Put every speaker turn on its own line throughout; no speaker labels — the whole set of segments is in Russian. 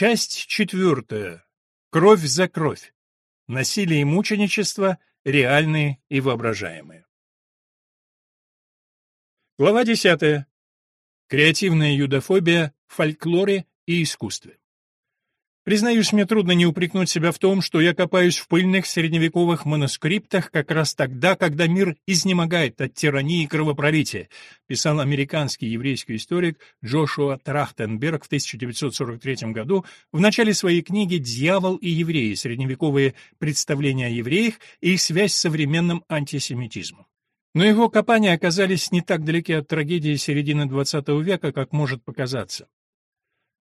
Часть четвертая. Кровь за кровь. Насилие и мученичество, реальные и воображаемые. Глава десятая. Креативная юдофобия в фольклоре и искусстве. Признаюсь, мне трудно не упрекнуть себя в том, что я копаюсь в пыльных средневековых манускриптах как раз тогда, когда мир изнемогает от тирании и кровопролития, писал американский еврейский историк Джошуа Трахтенберг в 1943 году в начале своей книги «Дьявол и евреи. Средневековые представления о евреях и их связь с современным антисемитизмом». Но его копания оказались не так далеки от трагедии середины XX века, как может показаться.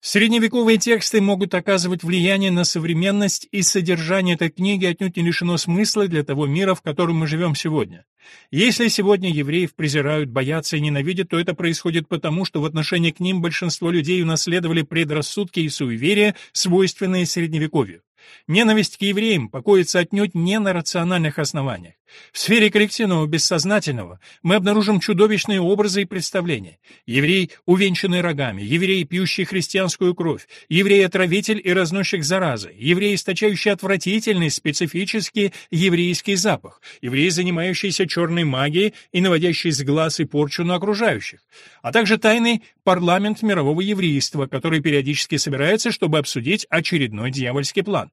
Средневековые тексты могут оказывать влияние на современность, и содержание этой книги отнюдь не лишено смысла для того мира, в котором мы живем сегодня. Если сегодня евреев презирают, боятся и ненавидят, то это происходит потому, что в отношении к ним большинство людей унаследовали предрассудки и суеверия, свойственные Средневековью. Ненависть к евреям покоится отнюдь не на рациональных основаниях. В сфере коллективного бессознательного мы обнаружим чудовищные образы и представления. Еврей, увенчанный рогами, еврей, пьющий христианскую кровь, еврей-отравитель и разносчик заразы, еврей, источающий отвратительный специфический еврейский запах, еврей, занимающийся черной магией и наводящий с глаз и порчу на окружающих, а также тайный парламент мирового еврейства, который периодически собирается, чтобы обсудить очередной дьявольский план.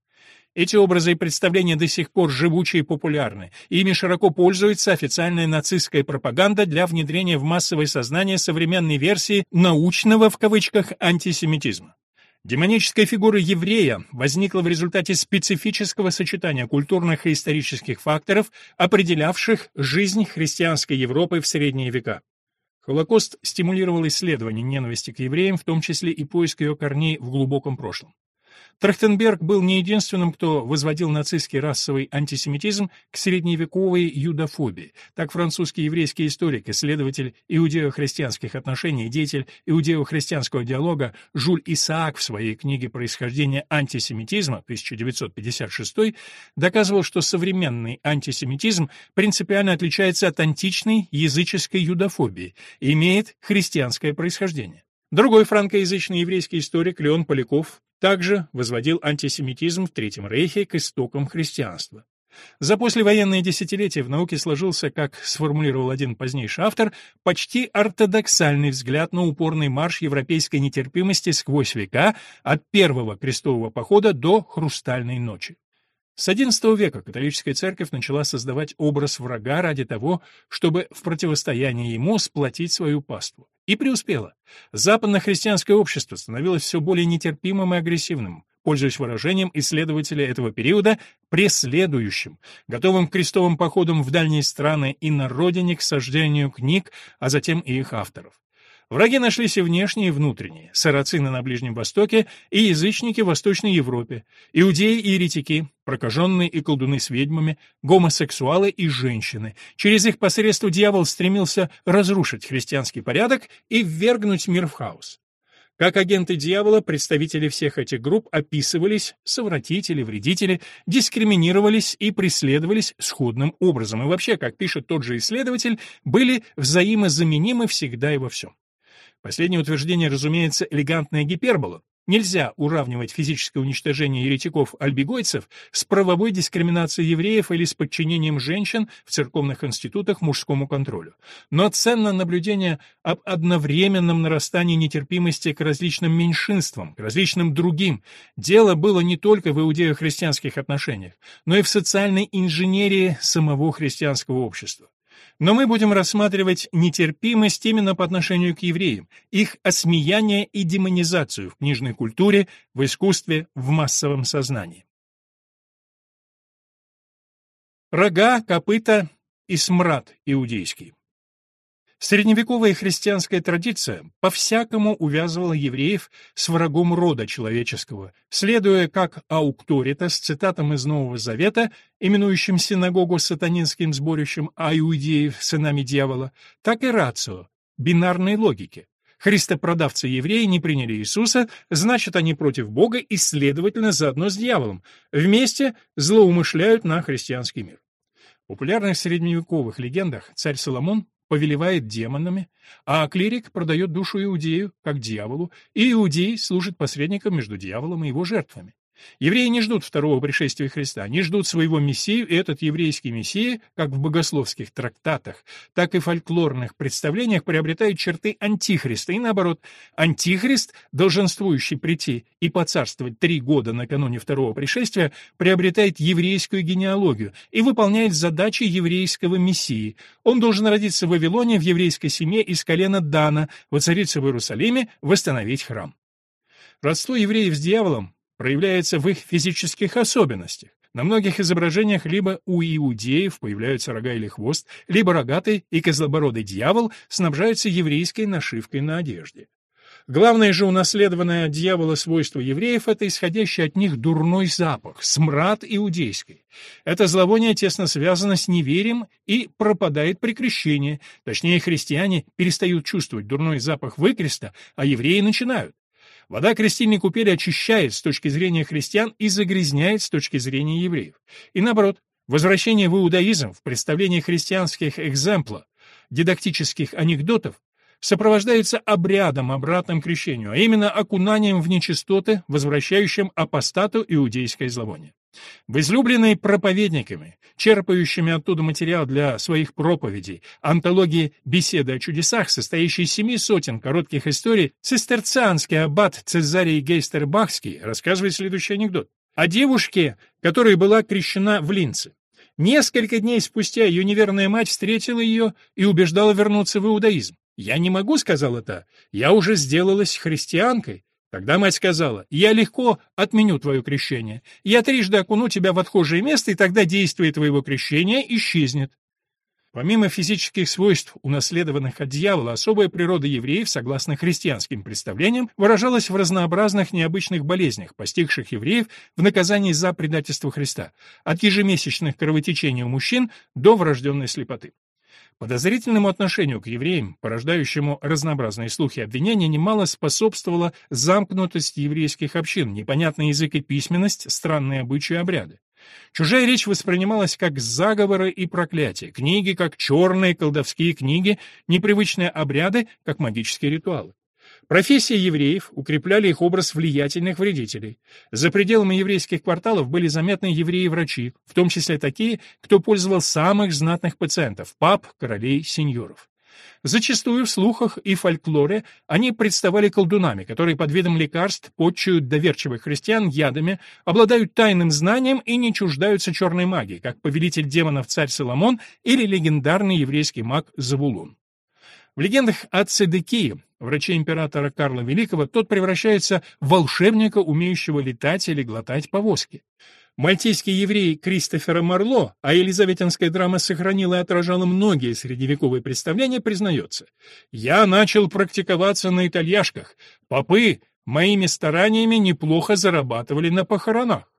Эти образы и представления до сих пор живучи и популярны. Ими широко пользуется официальная нацистская пропаганда для внедрения в массовое сознание современной версии «научного» в кавычках антисемитизма. Демоническая фигура еврея возникла в результате специфического сочетания культурных и исторических факторов, определявших жизнь христианской Европы в средние века. Холокост стимулировал исследование ненависти к евреям, в том числе и поиск ее корней в глубоком прошлом. Трахтенберг был не единственным, кто возводил нацистский расовый антисемитизм к средневековой юдофобии. Так французский еврейский историк, исследователь иудео-христианских отношений деятель иудео-христианского диалога Жюль Исаак в своей книге «Происхождение антисемитизма» 1956 доказывал, что современный антисемитизм принципиально отличается от античной языческой юдофобии и имеет христианское происхождение. Другой франкоязычный еврейский историк Леон Поляков также возводил антисемитизм в Третьем Рейхе к истокам христианства. За послевоенные десятилетия в науке сложился, как сформулировал один позднейший автор, почти ортодоксальный взгляд на упорный марш европейской нетерпимости сквозь века от первого крестового похода до хрустальной ночи. С XI века католическая церковь начала создавать образ врага ради того, чтобы в противостоянии ему сплотить свою паству. И преуспела. Западно-христианское общество становилось все более нетерпимым и агрессивным, пользуясь выражением исследователя этого периода, преследующим, готовым к крестовым походам в дальние страны и на родине к сождению книг, а затем и их авторов. Враги нашлись и внешние, и внутренние, сарацины на Ближнем Востоке и язычники в Восточной Европе, иудеи и еретики, прокаженные и колдуны с ведьмами, гомосексуалы и женщины. Через их посредство дьявол стремился разрушить христианский порядок и ввергнуть мир в хаос. Как агенты дьявола, представители всех этих групп описывались, совратители, вредители, дискриминировались и преследовались сходным образом. И вообще, как пишет тот же исследователь, были взаимозаменимы всегда и во всем. Последнее утверждение, разумеется, элегантная гипербола. Нельзя уравнивать физическое уничтожение еретиков-альбигойцев с правовой дискриминацией евреев или с подчинением женщин в церковных институтах мужскому контролю. Но ценно наблюдение об одновременном нарастании нетерпимости к различным меньшинствам, к различным другим. Дело было не только в иудео-христианских отношениях, но и в социальной инженерии самого христианского общества. Но мы будем рассматривать нетерпимость именно по отношению к евреям, их осмеяние и демонизацию в книжной культуре, в искусстве, в массовом сознании. Рога, копыта и смрад иудейский. Средневековая христианская традиция по-всякому увязывала евреев с врагом рода человеческого, следуя как аукторитас цитатам из Нового Завета, именующим синагогу сатанинским сборищем, а иудеев сынами дьявола, так и рацио, бинарной логике. Христопродавцы евреи не приняли Иисуса, значит, они против Бога и, следовательно, заодно с дьяволом. Вместе злоумышляют на христианский мир. В популярных средневековых легендах царь Соломон повелевает демонами, а клирик продает душу иудею, как дьяволу, и иудей служит посредником между дьяволом и его жертвами. Евреи не ждут второго пришествия Христа, не ждут своего Мессию, и этот еврейский Мессия, как в богословских трактатах, так и в фольклорных представлениях, приобретает черты Антихриста, и наоборот, Антихрист, долженствующий прийти и поцарствовать три года накануне второго пришествия, приобретает еврейскую генеалогию и выполняет задачи еврейского Мессии. Он должен родиться в Вавилоне в еврейской семье из колена Дана, воцариться в Иерусалиме, восстановить храм. Родство евреев с дьяволом проявляется в их физических особенностях. На многих изображениях либо у иудеев появляются рога или хвост, либо рогатый и козлобородый дьявол снабжаются еврейской нашивкой на одежде. Главное же унаследованное от дьявола свойство евреев — это исходящий от них дурной запах, смрад иудейский. Это зловоние тесно связано с неверием и пропадает при крещении, точнее, христиане перестают чувствовать дурной запах выкреста, а евреи начинают. Вода крестильной купели очищает с точки зрения христиан и загрязняет с точки зрения евреев. И наоборот, возвращение в иудаизм в представлении христианских экземпла, дидактических анекдотов, сопровождается обрядом, обратным крещению, а именно окунанием в нечистоты, возвращающим апостату иудейское зловоние. В излюбленной проповедниками, черпающими оттуда материал для своих проповедей, антологии «Беседы о чудесах», состоящей из семи сотен коротких историй, цистерцианский аббат Цезарий Гейстербахский рассказывает следующий анекдот. О девушке, которая была крещена в Линце. Несколько дней спустя ее неверная мать встретила ее и убеждала вернуться в иудаизм. «Я не могу», — сказала та, — «я уже сделалась христианкой, Тогда мать сказала, «Я легко отменю твое крещение. Я трижды окуну тебя в отхожее место, и тогда действие твоего крещения исчезнет». Помимо физических свойств, унаследованных от дьявола, особая природа евреев, согласно христианским представлениям, выражалась в разнообразных необычных болезнях, постигших евреев в наказании за предательство Христа, от ежемесячных кровотечений у мужчин до врожденной слепоты. Подозрительному отношению к евреям, порождающему разнообразные слухи и обвинения, немало способствовала замкнутость еврейских общин, непонятный язык и письменность, странные обычаи и обряды. Чужая речь воспринималась как заговоры и проклятия, книги как черные колдовские книги, непривычные обряды как магические ритуалы. Профессия евреев укрепляли их образ влиятельных вредителей. За пределами еврейских кварталов были заметны евреи-врачи, в том числе такие, кто пользовал самых знатных пациентов – пап, королей, сеньоров. Зачастую в слухах и фольклоре они представали колдунами, которые под видом лекарств подчуют доверчивых христиан ядами, обладают тайным знанием и не чуждаются черной магии, как повелитель демонов царь Соломон или легендарный еврейский маг Завулун. В легендах о Цедекии, враче императора Карла Великого, тот превращается в волшебника, умеющего летать или глотать повозки. Мальтийский еврей Кристофера Марло, а елизаветинская драма сохранила и отражала многие средневековые представления, признается. «Я начал практиковаться на итальяшках. Попы моими стараниями неплохо зарабатывали на похоронах.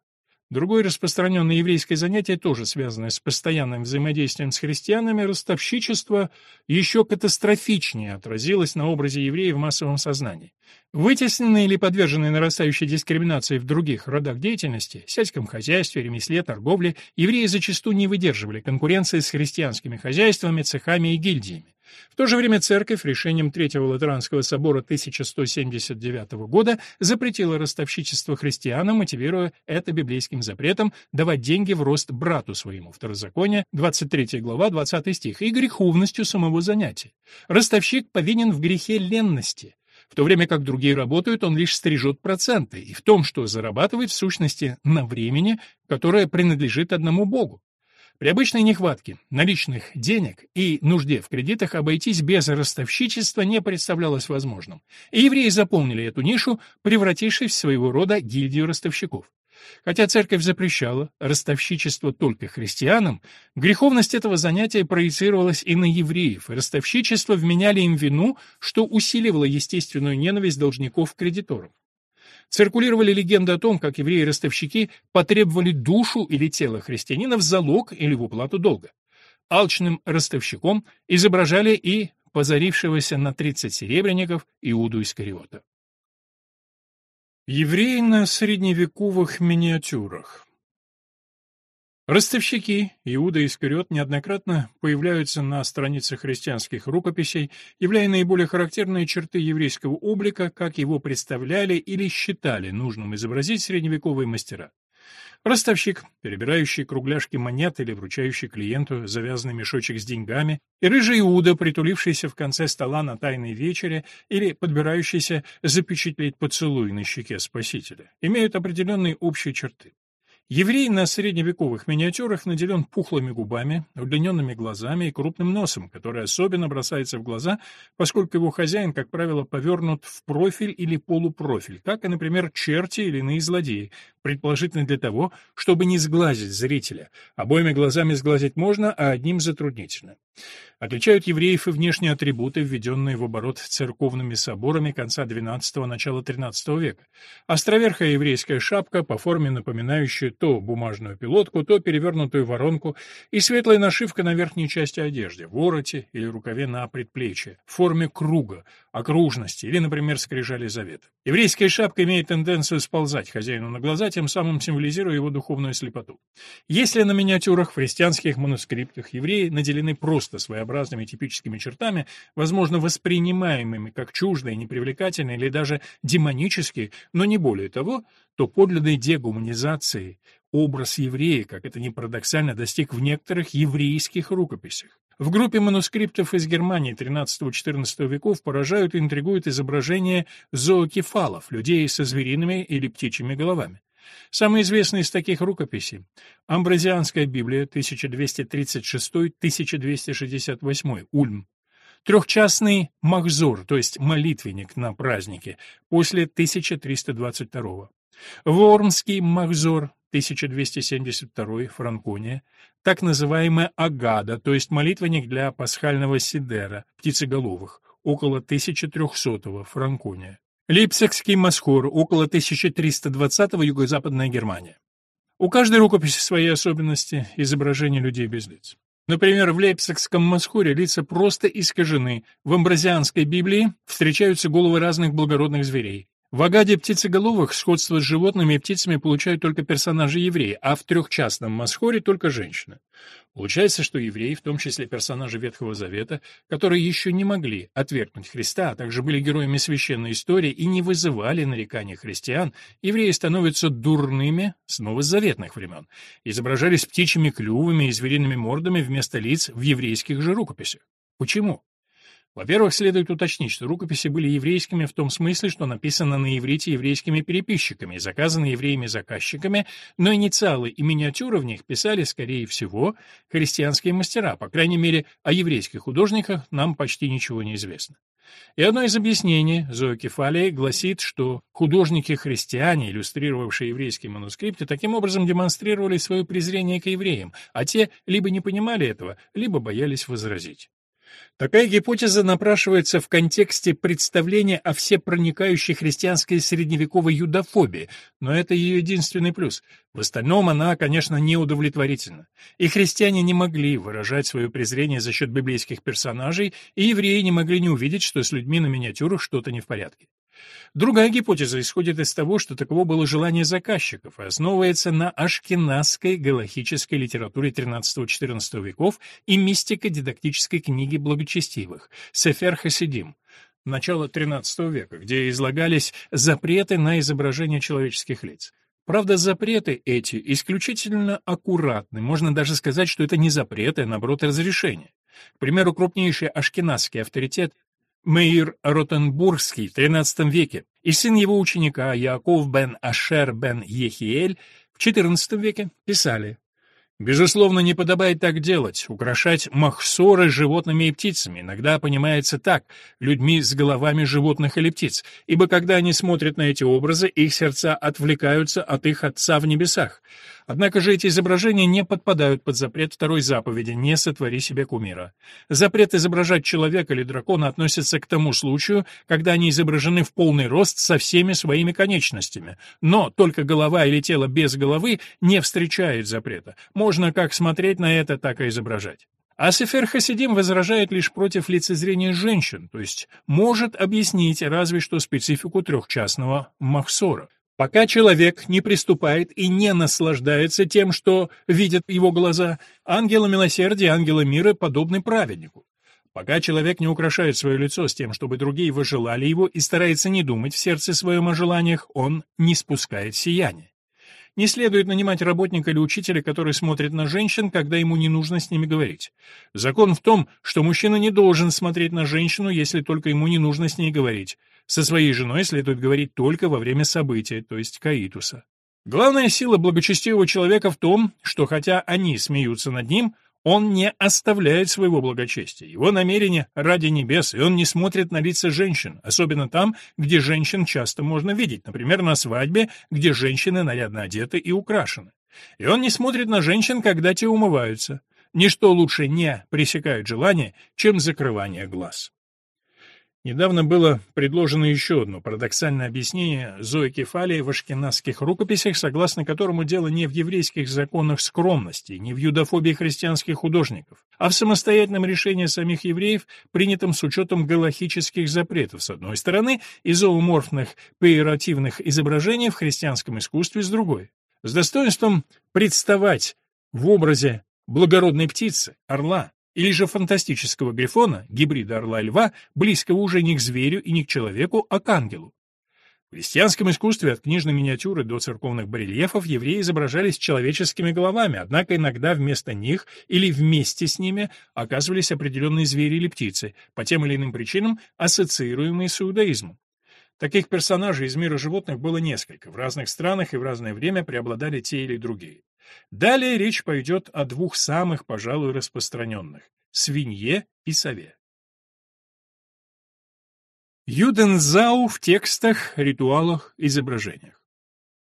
Другое распространенное еврейское занятие, тоже связанное с постоянным взаимодействием с христианами, ростовщичество еще катастрофичнее отразилось на образе еврея в массовом сознании. Вытесненные или подверженные нарастающей дискриминации в других родах деятельности, сельском хозяйстве, ремесле, торговле, евреи зачастую не выдерживали конкуренции с христианскими хозяйствами, цехами и гильдиями. В то же время церковь решением Третьего Латеранского собора 1179 года запретила ростовщичество христианам, мотивируя это библейским запретом давать деньги в рост брату своему. Второзаконие, 23 глава, 20 стих, и греховностью самого занятия. Ростовщик повинен в грехе ленности. В то время как другие работают, он лишь стрижет проценты, и в том, что зарабатывает в сущности на времени, которое принадлежит одному Богу. При обычной нехватке наличных денег и нужде в кредитах обойтись без ростовщичества не представлялось возможным. И евреи заполнили эту нишу, превратившись в своего рода гильдию ростовщиков. Хотя церковь запрещала ростовщичество только христианам, греховность этого занятия проецировалась и на евреев, и ростовщичество вменяли им вину, что усиливало естественную ненависть должников к кредиторам. Циркулировали легенды о том, как евреи-ростовщики потребовали душу или тело христианина в залог или в уплату долга. Алчным ростовщиком изображали и позарившегося на 30 серебряников Иуду Искариота. Евреи на средневековых миниатюрах Ростовщики, Иуда Искариот, неоднократно появляются на страницах христианских рукописей, являя наиболее характерные черты еврейского облика, как его представляли или считали нужным изобразить средневековые мастера. Ростовщик, перебирающий кругляшки монет или вручающий клиенту завязанный мешочек с деньгами, и рыжий Иуда, притулившийся в конце стола на тайной вечере или подбирающийся запечатлеть поцелуй на щеке Спасителя, имеют определенные общие черты. Еврей на средневековых миниатюрах наделен пухлыми губами, удлиненными глазами и крупным носом, который особенно бросается в глаза, поскольку его хозяин, как правило, повернут в профиль или полупрофиль, как и, например, черти или иные злодеи, предположительно для того, чтобы не сглазить зрителя. Обоими глазами сглазить можно, а одним затруднительно. Отличают евреев и внешние атрибуты, введенные в оборот церковными соборами конца XII – начала XIII века. Островерхая еврейская шапка, по форме напоминающая то бумажную пилотку, то перевернутую воронку, и светлая нашивка на верхней части одежды, вороте или рукаве на предплечье, в форме круга, окружности или, например, скрижали завета. Еврейская шапка имеет тенденцию сползать хозяину на глаза, тем самым символизируя его духовную слепоту. Если на миниатюрах в христианских манускриптах евреи наделены просто своеобразными типическими чертами, возможно, воспринимаемыми как чуждые, непривлекательные или даже демонические, но не более того, то подлинной дегуманизации образ еврея, как это ни парадоксально, достиг в некоторых еврейских рукописях. В группе манускриптов из Германии XIII-XIV веков поражают и интригуют изображения зоокефалов, людей со звериными или птичьими головами. Самый известный из таких рукописей — Амбразианская Библия, 1266-1268, Ульм. Трехчастный Махзор, то есть молитвенник на празднике, после 1322 Вормский Махзор, 1272 Франкония, так называемая Агада, то есть молитвенник для пасхального сидера, птицеголовых, около 1300 Франкония. Лейпцигский Масхур, около 1320-го, Юго-Западная Германия. У каждой рукописи свои особенности изображения людей без лиц. Например, в Лейпцигском Масхуре лица просто искажены, в амбразианской Библии встречаются головы разных благородных зверей. В Агаде птицеголовых сходство с животными и птицами получают только персонажи-евреи, а в трехчастном Масхоре только женщины. Получается, что евреи, в том числе персонажи Ветхого Завета, которые еще не могли отвергнуть Христа, а также были героями священной истории и не вызывали нареканий христиан, евреи становятся дурными с новозаветных времен, изображались птичьими клювами и звериными мордами вместо лиц в еврейских же рукописях. Почему? Во-первых, следует уточнить, что рукописи были еврейскими в том смысле, что написаны на иврите еврейскими переписчиками, заказаны евреями-заказчиками, но инициалы и миниатюры в них писали, скорее всего, христианские мастера, по крайней мере, о еврейских художниках нам почти ничего не известно. И одно из объяснений зоокефалии гласит, что художники-христиане, иллюстрировавшие еврейские манускрипты, таким образом демонстрировали свое презрение к евреям, а те либо не понимали этого, либо боялись возразить. Такая гипотеза напрашивается в контексте представления о всепроникающей христианской средневековой юдофобии, но это ее единственный плюс. В остальном она, конечно, неудовлетворительна. И христиане не могли выражать свое презрение за счет библейских персонажей, и евреи не могли не увидеть, что с людьми на миниатюрах что-то не в порядке. Другая гипотеза исходит из того, что таково было желание заказчиков и основывается на ашкеназской галахической литературе XIII-XIV веков и мистико-дидактической книге благочестивых «Сефер Хасидим», начала XIII века, где излагались запреты на изображение человеческих лиц. Правда, запреты эти исключительно аккуратны, можно даже сказать, что это не запреты, а наоборот разрешения. К примеру, крупнейший ашкеназский авторитет Мейр Ротенбургский в XIII веке и сын его ученика Яков бен Ашер бен Ехиэль в XIV веке писали Безусловно, не подобает так делать, украшать махсоры животными и птицами. Иногда понимается так, людьми с головами животных или птиц, ибо когда они смотрят на эти образы, их сердца отвлекаются от их Отца в небесах. Однако же эти изображения не подпадают под запрет второй заповеди «Не сотвори себе кумира». Запрет изображать человека или дракона относится к тому случаю, когда они изображены в полный рост со всеми своими конечностями, но только голова или тело без головы не встречает запрета. Можно как смотреть на это, так и изображать. А Сефер Хасидим возражает лишь против лицезрения женщин, то есть может объяснить разве что специфику трехчастного махсора. Пока человек не приступает и не наслаждается тем, что видят его глаза, ангелы милосердия, ангелы мира подобны праведнику. Пока человек не украшает свое лицо с тем, чтобы другие выжелали его, и старается не думать в сердце своем о желаниях, он не спускает сияние. Не следует нанимать работника или учителя, который смотрит на женщин, когда ему не нужно с ними говорить. Закон в том, что мужчина не должен смотреть на женщину, если только ему не нужно с ней говорить. Со своей женой следует говорить только во время события, то есть каитуса. Главная сила благочестивого человека в том, что хотя они смеются над ним, он не оставляет своего благочестия. Его намерение ради небес, и он не смотрит на лица женщин, особенно там, где женщин часто можно видеть, например, на свадьбе, где женщины нарядно одеты и украшены. И он не смотрит на женщин, когда те умываются. Ничто лучше не пресекает желание, чем закрывание глаз. Недавно было предложено еще одно парадоксальное объяснение Зои Кефалии в ашкеназских рукописях, согласно которому дело не в еврейских законах скромности, не в юдофобии христианских художников, а в самостоятельном решении самих евреев, принятом с учетом галахических запретов с одной стороны и зооморфных пейротивных изображений в христианском искусстве с другой. С достоинством представать в образе благородной птицы, орла, или же фантастического грифона, гибрида орла и льва, близкого уже не к зверю и не к человеку, а к ангелу. В христианском искусстве от книжной миниатюры до церковных барельефов евреи изображались человеческими головами, однако иногда вместо них или вместе с ними оказывались определенные звери или птицы, по тем или иным причинам ассоциируемые с иудаизмом. Таких персонажей из мира животных было несколько, в разных странах и в разное время преобладали те или другие. Далее речь пойдет о двух самых, пожалуй, распространенных — свинье и сове. Юдензау в текстах, ритуалах, изображениях.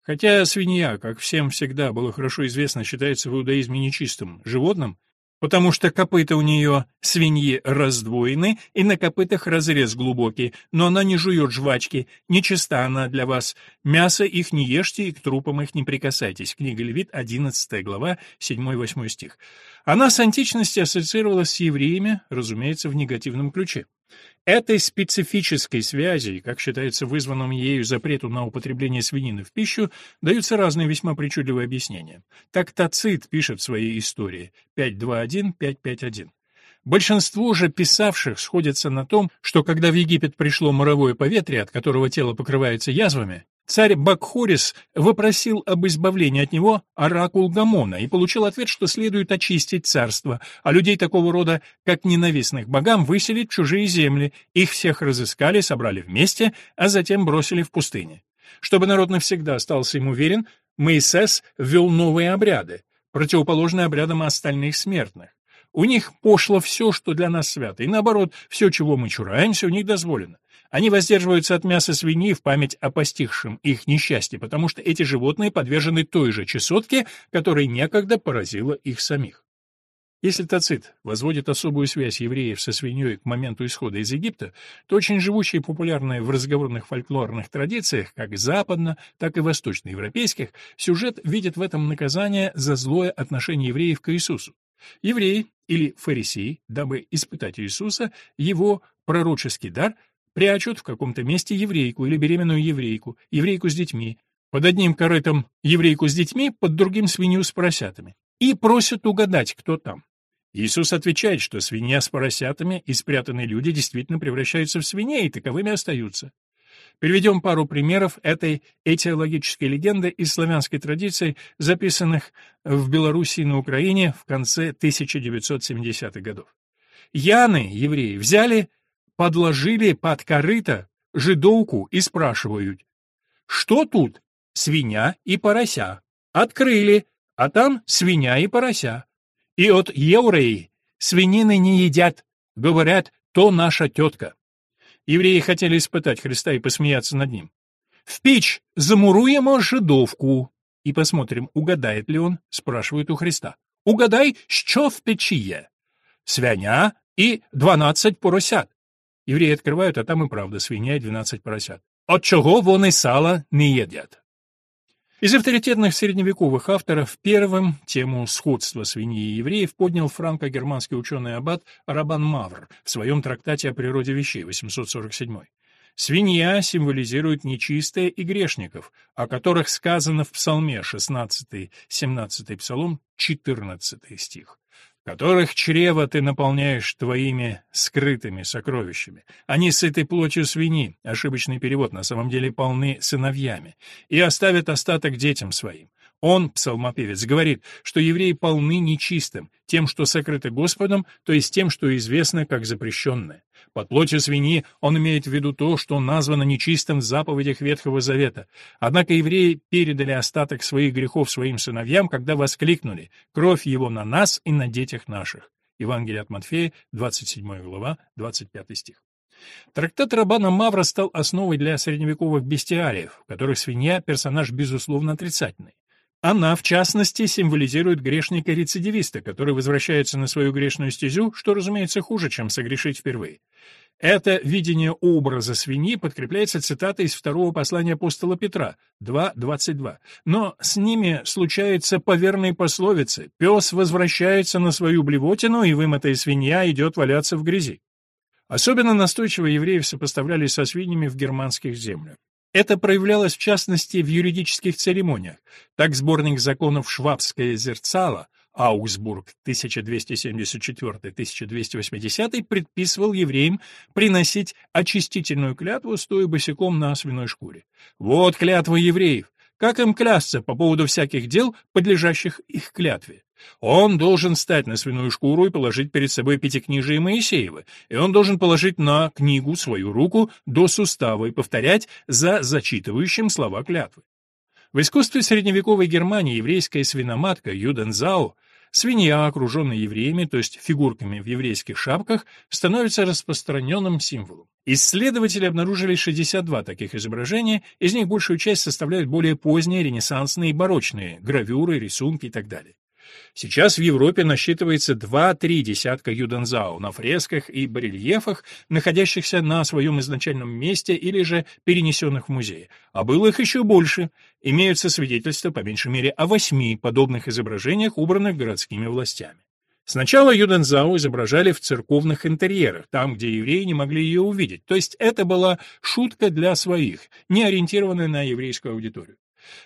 Хотя свинья, как всем всегда было хорошо известно, считается в иудаизме нечистым животным, потому что копыта у нее свиньи раздвоены, и на копытах разрез глубокий, но она не жует жвачки, нечиста она для вас. Мясо их не ешьте и к трупам их не прикасайтесь. Книга Левит, 11 глава, 7-8 стих. Она с античности ассоциировалась с евреями, разумеется, в негативном ключе. Этой специфической связи, как считается вызванным ею запрету на употребление свинины в пищу, даются разные весьма причудливые объяснения. Так Тацит пишет в своей истории 5.2.1, Большинство же писавших сходятся на том, что когда в Египет пришло моровое поветрие, от которого тело покрывается язвами, Царь Бакхорис вопросил об избавлении от него оракул Гамона и получил ответ, что следует очистить царство, а людей такого рода, как ненавистных богам, выселить в чужие земли. Их всех разыскали, собрали вместе, а затем бросили в пустыне. Чтобы народ навсегда остался ему верен, Моисес ввел новые обряды, противоположные обрядам остальных смертных. У них пошло все, что для нас свято, и наоборот, все, чего мы чураемся, у них дозволено. Они воздерживаются от мяса свиньи в память о постигшем их несчастье, потому что эти животные подвержены той же чесотке, которая некогда поразила их самих. Если Тацит возводит особую связь евреев со свиньей к моменту исхода из Египта, то очень живущие и популярные в разговорных фольклорных традициях, как западно, так и восточноевропейских, сюжет видит в этом наказание за злое отношение евреев к Иисусу. Евреи, или фарисеи, дабы испытать Иисуса, его пророческий дар – Прячут в каком-то месте еврейку или беременную еврейку, еврейку с детьми, под одним корытом еврейку с детьми, под другим свинью с поросятами. И просят угадать, кто там. Иисус отвечает, что свинья с поросятами и спрятанные люди действительно превращаются в свиней и таковыми остаются. Приведем пару примеров этой этиологической легенды из славянской традиции, записанных в Белоруссии и на Украине в конце 1970-х годов. Яны, евреи, взяли подложили под корыто жидовку и спрашивают, что тут? Свинья и порося. Открыли, а там свинья и порося. И от евреи свинины не едят, говорят, то наша тетка. Евреи хотели испытать Христа и посмеяться над ним. В печь замуруем жидовку. И посмотрим, угадает ли он, спрашивают у Христа. Угадай, что в печи є? Свиня и дванадцать поросят. Евреи открывают, а там и правда свинья и 12 поросят. От чего вони сала не едят? Из авторитетных средневековых авторов первым тему сходства свиньи и евреев поднял франко-германский ученый аббат Рабан Мавр в своем трактате о природе вещей 847. Свинья символизирует нечистое и грешников, о которых сказано в Псалме 16-17 Псалом 14 стих которых чрево ты наполняешь твоими скрытыми сокровищами. Они сыты плотью свиньи, ошибочный перевод, на самом деле полны сыновьями, и оставят остаток детям своим. Он, псалмопевец, говорит, что евреи полны нечистым, тем, что сокрыто Господом, то есть тем, что известно как запрещенное. Под плотью свиньи он имеет в виду то, что названо нечистым в заповедях Ветхого Завета. Однако евреи передали остаток своих грехов своим сыновьям, когда воскликнули «Кровь его на нас и на детях наших». Евангелие от Матфея, 27 глава, 25 стих. Трактат Рабана Мавра стал основой для средневековых бестиариев, в которых свинья – персонаж безусловно отрицательный. Она, в частности, символизирует грешника-рецидивиста, который возвращается на свою грешную стезю, что, разумеется, хуже, чем согрешить впервые. Это видение образа свиньи подкрепляется цитатой из второго послания апостола Петра 2.22. Но с ними случается по верной пословице «Пес возвращается на свою блевотину, и вымытая свинья идет валяться в грязи». Особенно настойчиво евреев сопоставляли со свиньями в германских землях. Это проявлялось в частности в юридических церемониях. Так сборник законов «Швабское зерцало» Аугсбург 1274-1280 предписывал евреям приносить очистительную клятву, стоя босиком на свиной шкуре. Вот клятва евреев. Как им клясться по поводу всяких дел, подлежащих их клятве? Он должен встать на свиную шкуру и положить перед собой пятикнижие Моисеева, и он должен положить на книгу свою руку до сустава и повторять за зачитывающим слова клятвы. В искусстве средневековой Германии еврейская свиноматка Юдензау Свинья, окруженная евреями, то есть фигурками в еврейских шапках, становится распространенным символом. Исследователи обнаружили 62 таких изображения, из них большую часть составляют более поздние, ренессансные и барочные, гравюры, рисунки и так далее. Сейчас в Европе насчитывается 2-3 десятка юдензау на фресках и барельефах, находящихся на своем изначальном месте или же перенесенных в музей. А было их еще больше. Имеются свидетельства, по меньшей мере, о восьми подобных изображениях, убранных городскими властями. Сначала Юдензау изображали в церковных интерьерах, там, где евреи не могли ее увидеть, то есть это была шутка для своих, не ориентированная на еврейскую аудиторию.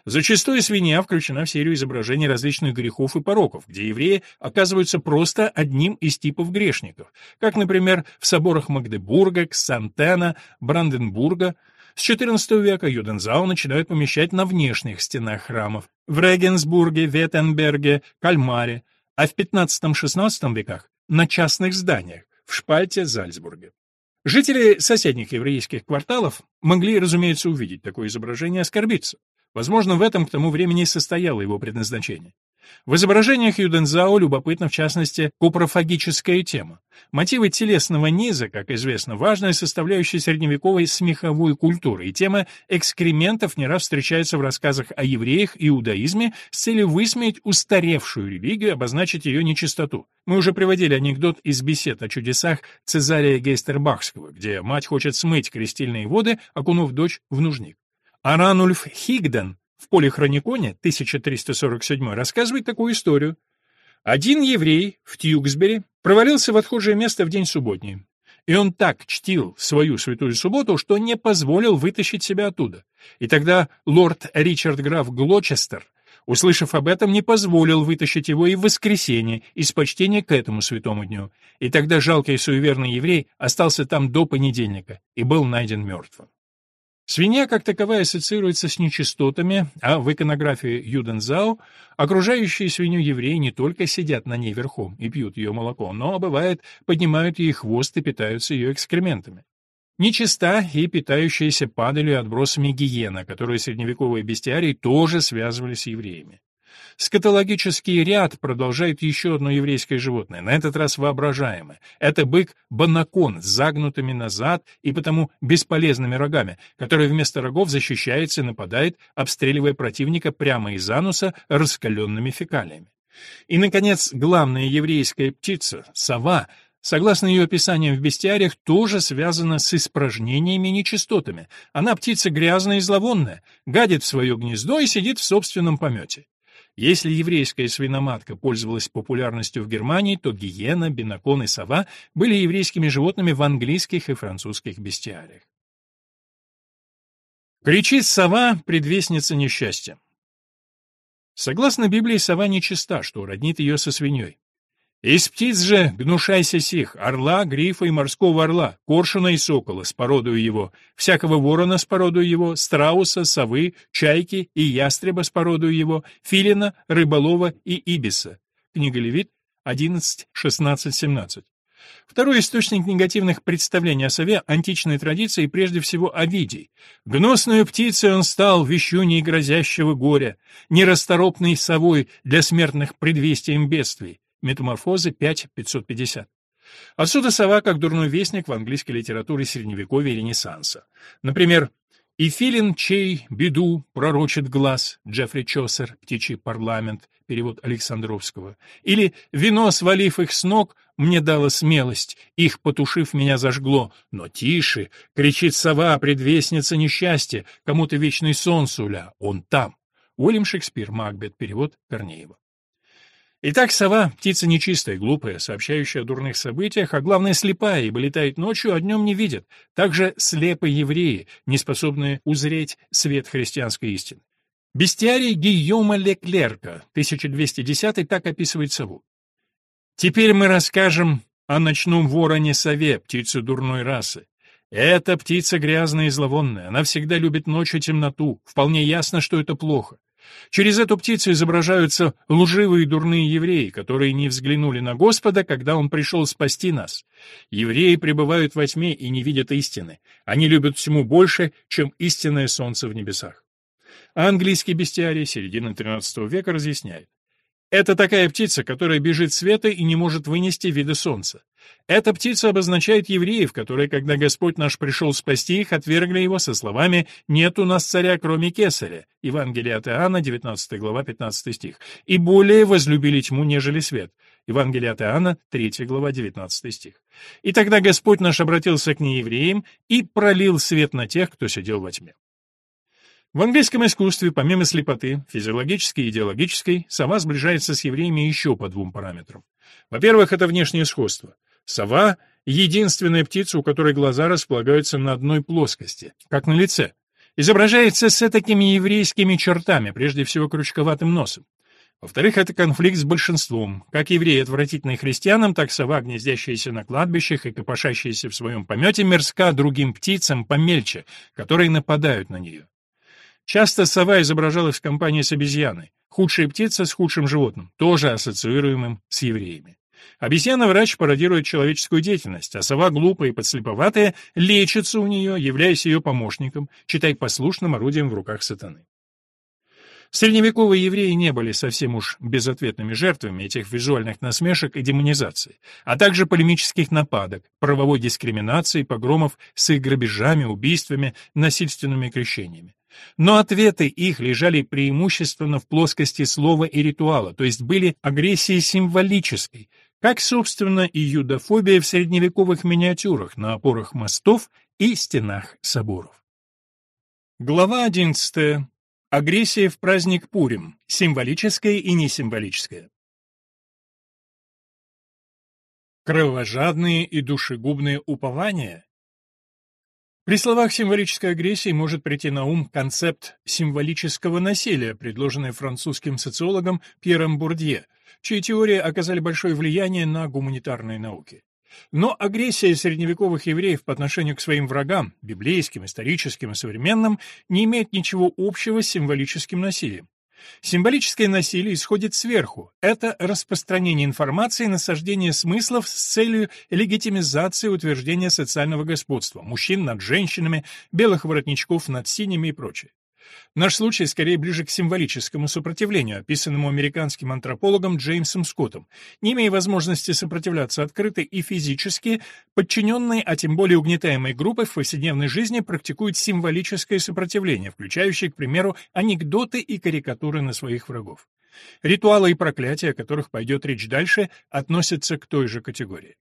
Зачастую свинья включена в серию изображений различных грехов и пороков, где евреи оказываются просто одним из типов грешников, как, например, в соборах Магдебурга, Ксантена, Бранденбурга. С XIV века Юдензау начинают помещать на внешних стенах храмов в Регенсбурге, Ветенберге, Кальмаре, а в XV-XVI веках на частных зданиях в Шпальте, Зальцбурге. Жители соседних еврейских кварталов могли, разумеется, увидеть такое изображение и оскорбиться. Возможно, в этом к тому времени состояло его предназначение. В изображениях Юдензао любопытна, в частности, купрофагическая тема. Мотивы телесного низа, как известно, важная составляющая средневековой смеховой культуры, и тема экскрементов не раз встречается в рассказах о евреях и иудаизме с целью высмеять устаревшую религию, обозначить ее нечистоту. Мы уже приводили анекдот из бесед о чудесах Цезария Гейстербахского, где мать хочет смыть крестильные воды, окунув дочь в нужник. А Хигден в Полихрониконе 1347 рассказывает такую историю. Один еврей в Тьюксбери провалился в отхожее место в день субботний. И он так чтил свою святую субботу, что не позволил вытащить себя оттуда. И тогда лорд Ричард граф Глочестер, услышав об этом, не позволил вытащить его и в воскресенье из почтения к этому святому дню. И тогда жалкий суеверный еврей остался там до понедельника и был найден мертвым. Свинья как таковая ассоциируется с нечистотами, а в иконографии Юдензау окружающие свинью евреи не только сидят на ней верхом и пьют ее молоко, но, бывает, поднимают ей хвост и питаются ее экскрементами. Нечиста и питающаяся падалью и отбросами гиена, которые средневековые бестиарии тоже связывали с евреями. Скатологический ряд продолжает еще одно еврейское животное, на этот раз воображаемое. Это бык-банакон с загнутыми назад и потому бесполезными рогами, который вместо рогов защищается и нападает, обстреливая противника прямо из ануса раскаленными фекалиями. И, наконец, главная еврейская птица — сова — Согласно ее описаниям в бестиариях, тоже связана с испражнениями и нечистотами. Она птица грязная и зловонная, гадит в свое гнездо и сидит в собственном помете. Если еврейская свиноматка пользовалась популярностью в Германии, то гиена, бинокон и сова были еврейскими животными в английских и французских бестиариях. Кричит сова, предвестница несчастья. Согласно Библии, сова нечиста, что роднит ее со свиньей. Из птиц же гнушайся сих, орла, грифа и морского орла, коршуна и сокола с породою его, всякого ворона с породою его, страуса, совы, чайки и ястреба с породою его, филина, рыболова и ибиса. Книга Левит 11, 16, 17. Второй источник негативных представлений о сове античной традиции прежде всего Овидий. Гнусную птицей он стал вещуней грозящего горя, нерасторопной совой для смертных предвестием бедствий. Метаморфозы 5.550. Отсюда сова как дурной вестник в английской литературе Средневековья и Ренессанса. Например, «И филин, чей беду пророчит глаз» Джеффри Чосер, «Птичий парламент», перевод Александровского. Или «Вино, свалив их с ног, мне дало смелость, их потушив меня зажгло. Но тише!» — кричит сова, предвестница несчастья, кому-то вечный сон суля, он там. Уильям Шекспир, Макбет, перевод Корнеева. Итак, сова — птица нечистая, глупая, сообщающая о дурных событиях, а главное — слепая, ибо летает ночью, а днем не видит. Также слепые евреи, не способные узреть свет христианской истины. Бестиарий Гийома Леклерка, 1210 так описывает сову. «Теперь мы расскажем о ночном вороне-сове, птице дурной расы. Эта птица грязная и зловонная, она всегда любит ночь и темноту, вполне ясно, что это плохо. Через эту птицу изображаются лживые и дурные евреи, которые не взглянули на Господа, когда Он пришел спасти нас. Евреи пребывают во тьме и не видят истины. Они любят тьму больше, чем истинное солнце в небесах. Английский бестиарий середины XIII века разъясняет. Это такая птица, которая бежит света и не может вынести вида солнца. Эта птица обозначает евреев, которые, когда Господь наш пришел спасти их, отвергли его со словами «Нет у нас царя, кроме Кесаря» Евангелие от Иоанна, 19 глава, 15 стих, и более возлюбили тьму, нежели свет. Евангелие от Иоанна, 3 глава, 19 стих. И тогда Господь наш обратился к неевреям и пролил свет на тех, кто сидел во тьме. В английском искусстве, помимо слепоты, физиологической и идеологической, сова сближается с евреями еще по двум параметрам. Во-первых, это внешнее сходство. Сова — единственная птица, у которой глаза располагаются на одной плоскости, как на лице. Изображается с такими еврейскими чертами, прежде всего крючковатым носом. Во-вторых, это конфликт с большинством. Как евреи отвратительны христианам, так сова, гнездящаяся на кладбищах и копошащаяся в своем помете, мерзка другим птицам помельче, которые нападают на нее. Часто сова изображалась в компании с обезьяной. Худшая птица с худшим животным, тоже ассоциируемым с евреями. Обезьяна-врач пародирует человеческую деятельность, а сова глупая и подслеповатая лечится у нее, являясь ее помощником, читай послушным орудием в руках сатаны. Средневековые евреи не были совсем уж безответными жертвами этих визуальных насмешек и демонизаций, а также полемических нападок, правовой дискриминации, погромов с их грабежами, убийствами, насильственными крещениями. Но ответы их лежали преимущественно в плоскости слова и ритуала, то есть были агрессией символической, как, собственно, и юдофобия в средневековых миниатюрах на опорах мостов и стенах соборов. Глава 11. Агрессия в праздник Пурим. Символическая и несимволическая. Кровожадные и душегубные упования при словах символической агрессии может прийти на ум концепт символического насилия, предложенный французским социологом Пьером Бурдье, чьи теории оказали большое влияние на гуманитарные науки. Но агрессия средневековых евреев по отношению к своим врагам, библейским, историческим и современным, не имеет ничего общего с символическим насилием. Символическое насилие исходит сверху. Это распространение информации и насаждение смыслов с целью легитимизации утверждения социального господства, мужчин над женщинами, белых воротничков над синими и прочее. Наш случай скорее ближе к символическому сопротивлению, описанному американским антропологом Джеймсом Скоттом. Не имея возможности сопротивляться открыто и физически, подчиненные, а тем более угнетаемые группы в повседневной жизни практикуют символическое сопротивление, включающее, к примеру, анекдоты и карикатуры на своих врагов. Ритуалы и проклятия, о которых пойдет речь дальше, относятся к той же категории.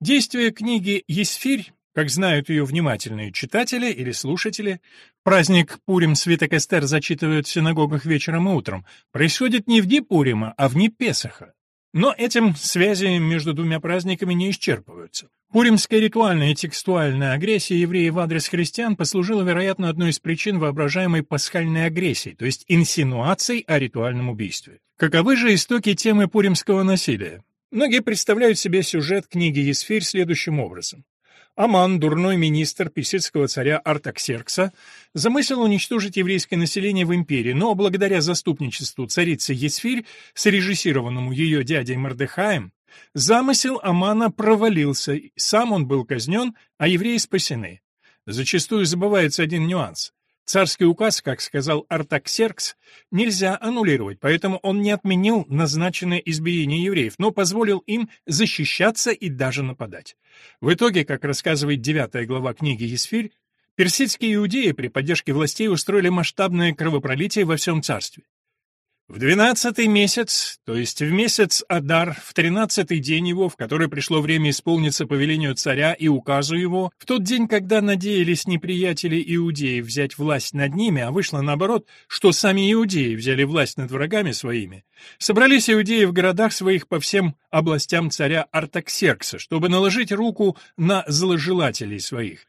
Действие книги «Есфирь» Как знают ее внимательные читатели или слушатели, праздник Пурим Святок Эстер зачитывают в синагогах вечером и утром, происходит не в дни Пурима, а в дни Песаха. Но этим связи между двумя праздниками не исчерпываются. Пуримская ритуальная и текстуальная агрессия евреев в адрес христиан послужила, вероятно, одной из причин воображаемой пасхальной агрессии, то есть инсинуаций о ритуальном убийстве. Каковы же истоки темы пуримского насилия? Многие представляют себе сюжет книги Есфирь следующим образом. Аман, дурной министр персидского царя Артаксеркса, замыслил уничтожить еврейское население в империи, но благодаря заступничеству царицы Есфирь, срежиссированному ее дядей Мордехаем, замысел Амана провалился, сам он был казнен, а евреи спасены. Зачастую забывается один нюанс. Царский указ, как сказал Артаксеркс, нельзя аннулировать, поэтому он не отменил назначенное избиение евреев, но позволил им защищаться и даже нападать. В итоге, как рассказывает девятая глава книги Есфирь, персидские иудеи при поддержке властей устроили масштабное кровопролитие во всем царстве. В двенадцатый месяц, то есть в месяц Адар, в тринадцатый день его, в который пришло время исполниться повелению царя и указу его, в тот день, когда надеялись неприятели иудеев взять власть над ними, а вышло наоборот, что сами иудеи взяли власть над врагами своими, собрались иудеи в городах своих по всем областям царя Артаксеркса, чтобы наложить руку на зложелателей своих.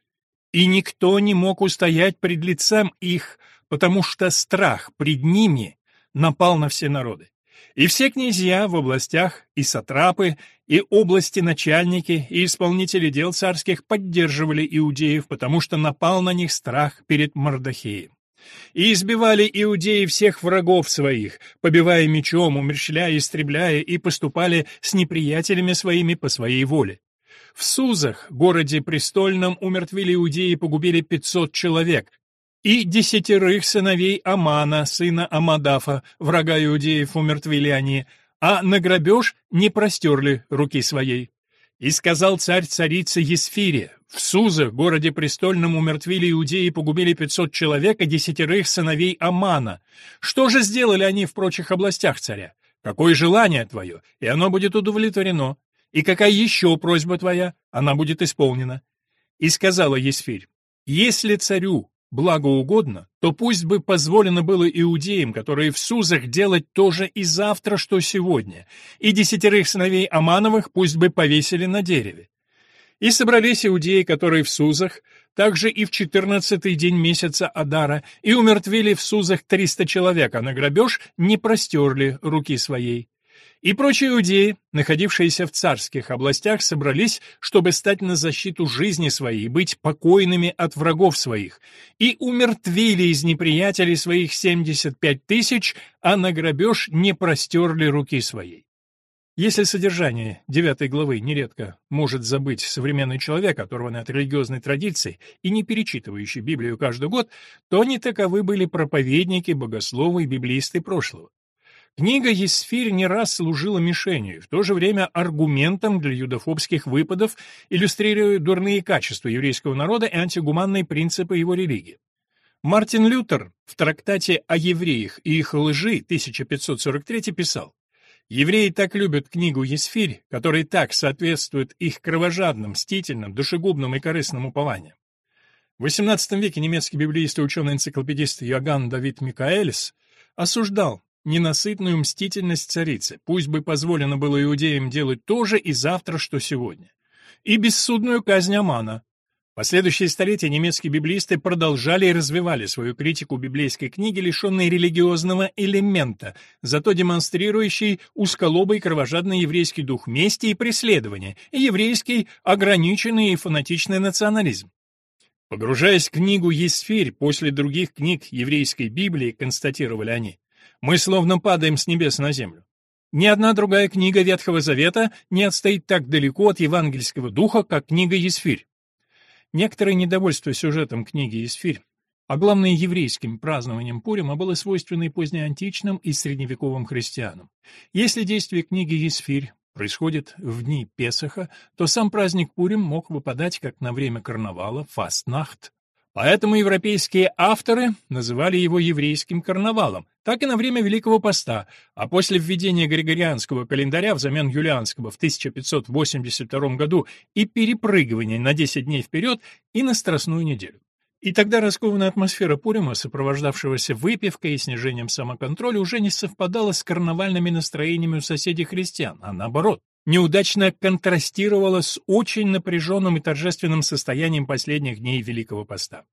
И никто не мог устоять пред лицем их, потому что страх пред ними напал на все народы. И все князья в областях, и сатрапы, и области начальники, и исполнители дел царских поддерживали иудеев, потому что напал на них страх перед Мордахеем. И избивали иудеи всех врагов своих, побивая мечом, умерщвляя, истребляя, и поступали с неприятелями своими по своей воле. В Сузах, городе престольном, умертвили иудеи и погубили пятьсот человек, и десятерых сыновей Амана, сына Амадафа, врага иудеев, умертвили они, а на грабеж не простерли руки своей. И сказал царь царице Есфире, в Сузах, городе престольном, умертвили иудеи и погубили пятьсот человек, и десятерых сыновей Амана. Что же сделали они в прочих областях царя? Какое желание твое, и оно будет удовлетворено. И какая еще просьба твоя, она будет исполнена. И сказала Есфирь, если царю благоугодно, то пусть бы позволено было иудеям, которые в Сузах, делать то же и завтра, что сегодня, и десятерых сыновей Амановых пусть бы повесили на дереве. И собрались иудеи, которые в Сузах, также и в четырнадцатый день месяца Адара, и умертвили в Сузах триста человек, а на грабеж не простерли руки своей. И прочие иудеи, находившиеся в царских областях, собрались, чтобы стать на защиту жизни своей, быть покойными от врагов своих, и умертвили из неприятелей своих семьдесят пять тысяч, а на грабеж не простерли руки своей. Если содержание девятой главы нередко может забыть современный человек, оторванный от религиозной традиции и не перечитывающий Библию каждый год, то они таковы были проповедники, богословы и библисты прошлого. Книга Есфирь не раз служила мишенью, в то же время аргументом для юдофобских выпадов, иллюстрируя дурные качества еврейского народа и антигуманные принципы его религии. Мартин Лютер в трактате о евреях и их лжи 1543 писал Евреи так любят книгу Есфирь, которая так соответствует их кровожадным, мстительным, душегубным и корыстным упованиям. В XVIII веке немецкий библиист и ученый-энциклопедист Йоганн Давид Микаэлис осуждал ненасытную мстительность царицы, пусть бы позволено было иудеям делать то же и завтра, что сегодня, и бессудную казнь Амана. Последующие столетия немецкие библеисты продолжали и развивали свою критику библейской книги, лишенной религиозного элемента, зато демонстрирующей узколобый кровожадный еврейский дух мести и преследования, и еврейский ограниченный и фанатичный национализм. Погружаясь в книгу Есфирь после других книг еврейской Библии, констатировали они, мы словно падаем с небес на землю. Ни одна другая книга Ветхого Завета не отстоит так далеко от евангельского духа, как книга Есфирь. Некоторое недовольство сюжетом книги Есфирь, а главное еврейским празднованием Пурима было свойственно и позднеантичным и средневековым христианам. Если действие книги Есфирь происходит в дни Песаха, то сам праздник Пурим мог выпадать как на время карнавала, фастнахт, Поэтому европейские авторы называли его еврейским карнавалом, так и на время Великого Поста, а после введения Григорианского календаря взамен Юлианского в 1582 году и перепрыгивания на 10 дней вперед и на Страстную неделю. И тогда раскованная атмосфера Пурима, сопровождавшегося выпивкой и снижением самоконтроля, уже не совпадала с карнавальными настроениями у соседей христиан, а наоборот, неудачно контрастировала с очень напряженным и торжественным состоянием последних дней Великого Поста.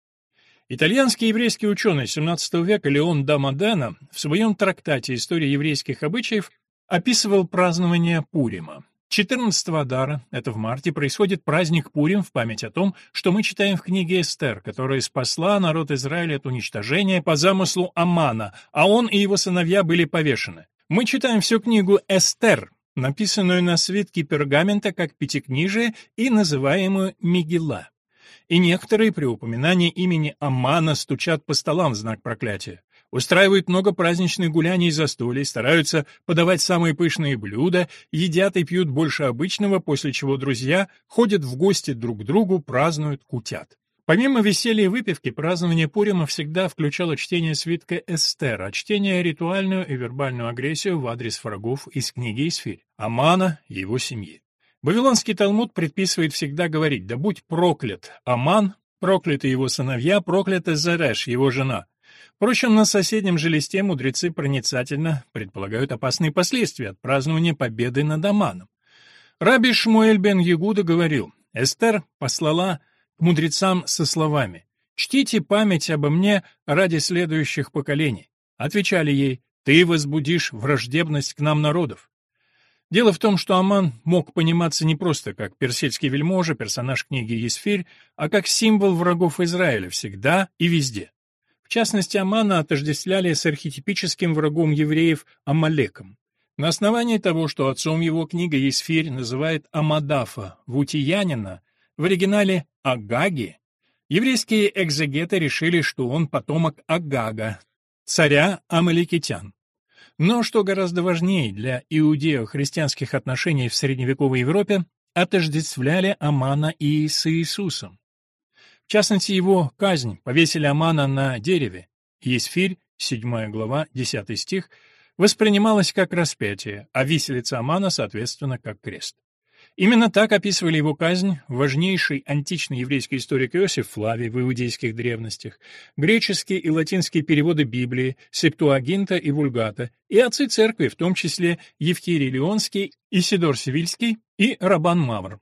Итальянский еврейский ученый XVII века Леон да Модена в своем трактате «История еврейских обычаев» описывал празднование Пурима. 14 Адара, это в марте, происходит праздник Пурим в память о том, что мы читаем в книге Эстер, которая спасла народ Израиля от уничтожения по замыслу Амана, а он и его сыновья были повешены. Мы читаем всю книгу Эстер, написанную на свитке пергамента как пятикнижие и называемую Мигела. И некоторые при упоминании имени Амана стучат по столам в знак проклятия устраивают много праздничных гуляний и застолий, стараются подавать самые пышные блюда, едят и пьют больше обычного, после чего друзья ходят в гости друг к другу, празднуют, кутят. Помимо веселья и выпивки, празднование Пурима всегда включало чтение свитка Эстер, а чтение ритуальную и вербальную агрессию в адрес врагов из книги Исфирь, Амана и его семьи. Вавилонский Талмуд предписывает всегда говорить «Да будь проклят Аман, прокляты его сыновья, проклята Зареш, его жена». Впрочем, на соседнем же листе мудрецы проницательно предполагают опасные последствия от празднования победы над Аманом. Раби Шмуэль бен Ягуда говорил, Эстер послала мудрецам со словами «Чтите память обо мне ради следующих поколений». Отвечали ей «Ты возбудишь враждебность к нам народов». Дело в том, что Аман мог пониматься не просто как персидский вельможа, персонаж книги Есфирь, а как символ врагов Израиля всегда и везде. В частности, Амана отождествляли с архетипическим врагом евреев Амалеком. На основании того, что отцом его книга Есфирь называет Амадафа, вутиянина, в оригинале Агаги, еврейские экзегеты решили, что он потомок Агага, царя амаликитян. Но, что гораздо важнее для иудео-христианских отношений в средневековой Европе, отождествляли Амана и с Иисусом. В частности, его казнь повесили Амана на дереве. Есфирь, 7 глава, 10 стих, воспринималась как распятие, а виселица Амана, соответственно, как крест. Именно так описывали его казнь важнейший античный еврейский историк Иосиф Флавий в иудейских древностях, греческие и латинские переводы Библии, Септуагинта и Вульгата, и отцы церкви, в том числе Евтирий Леонский, Исидор Сивильский и Рабан Мавр.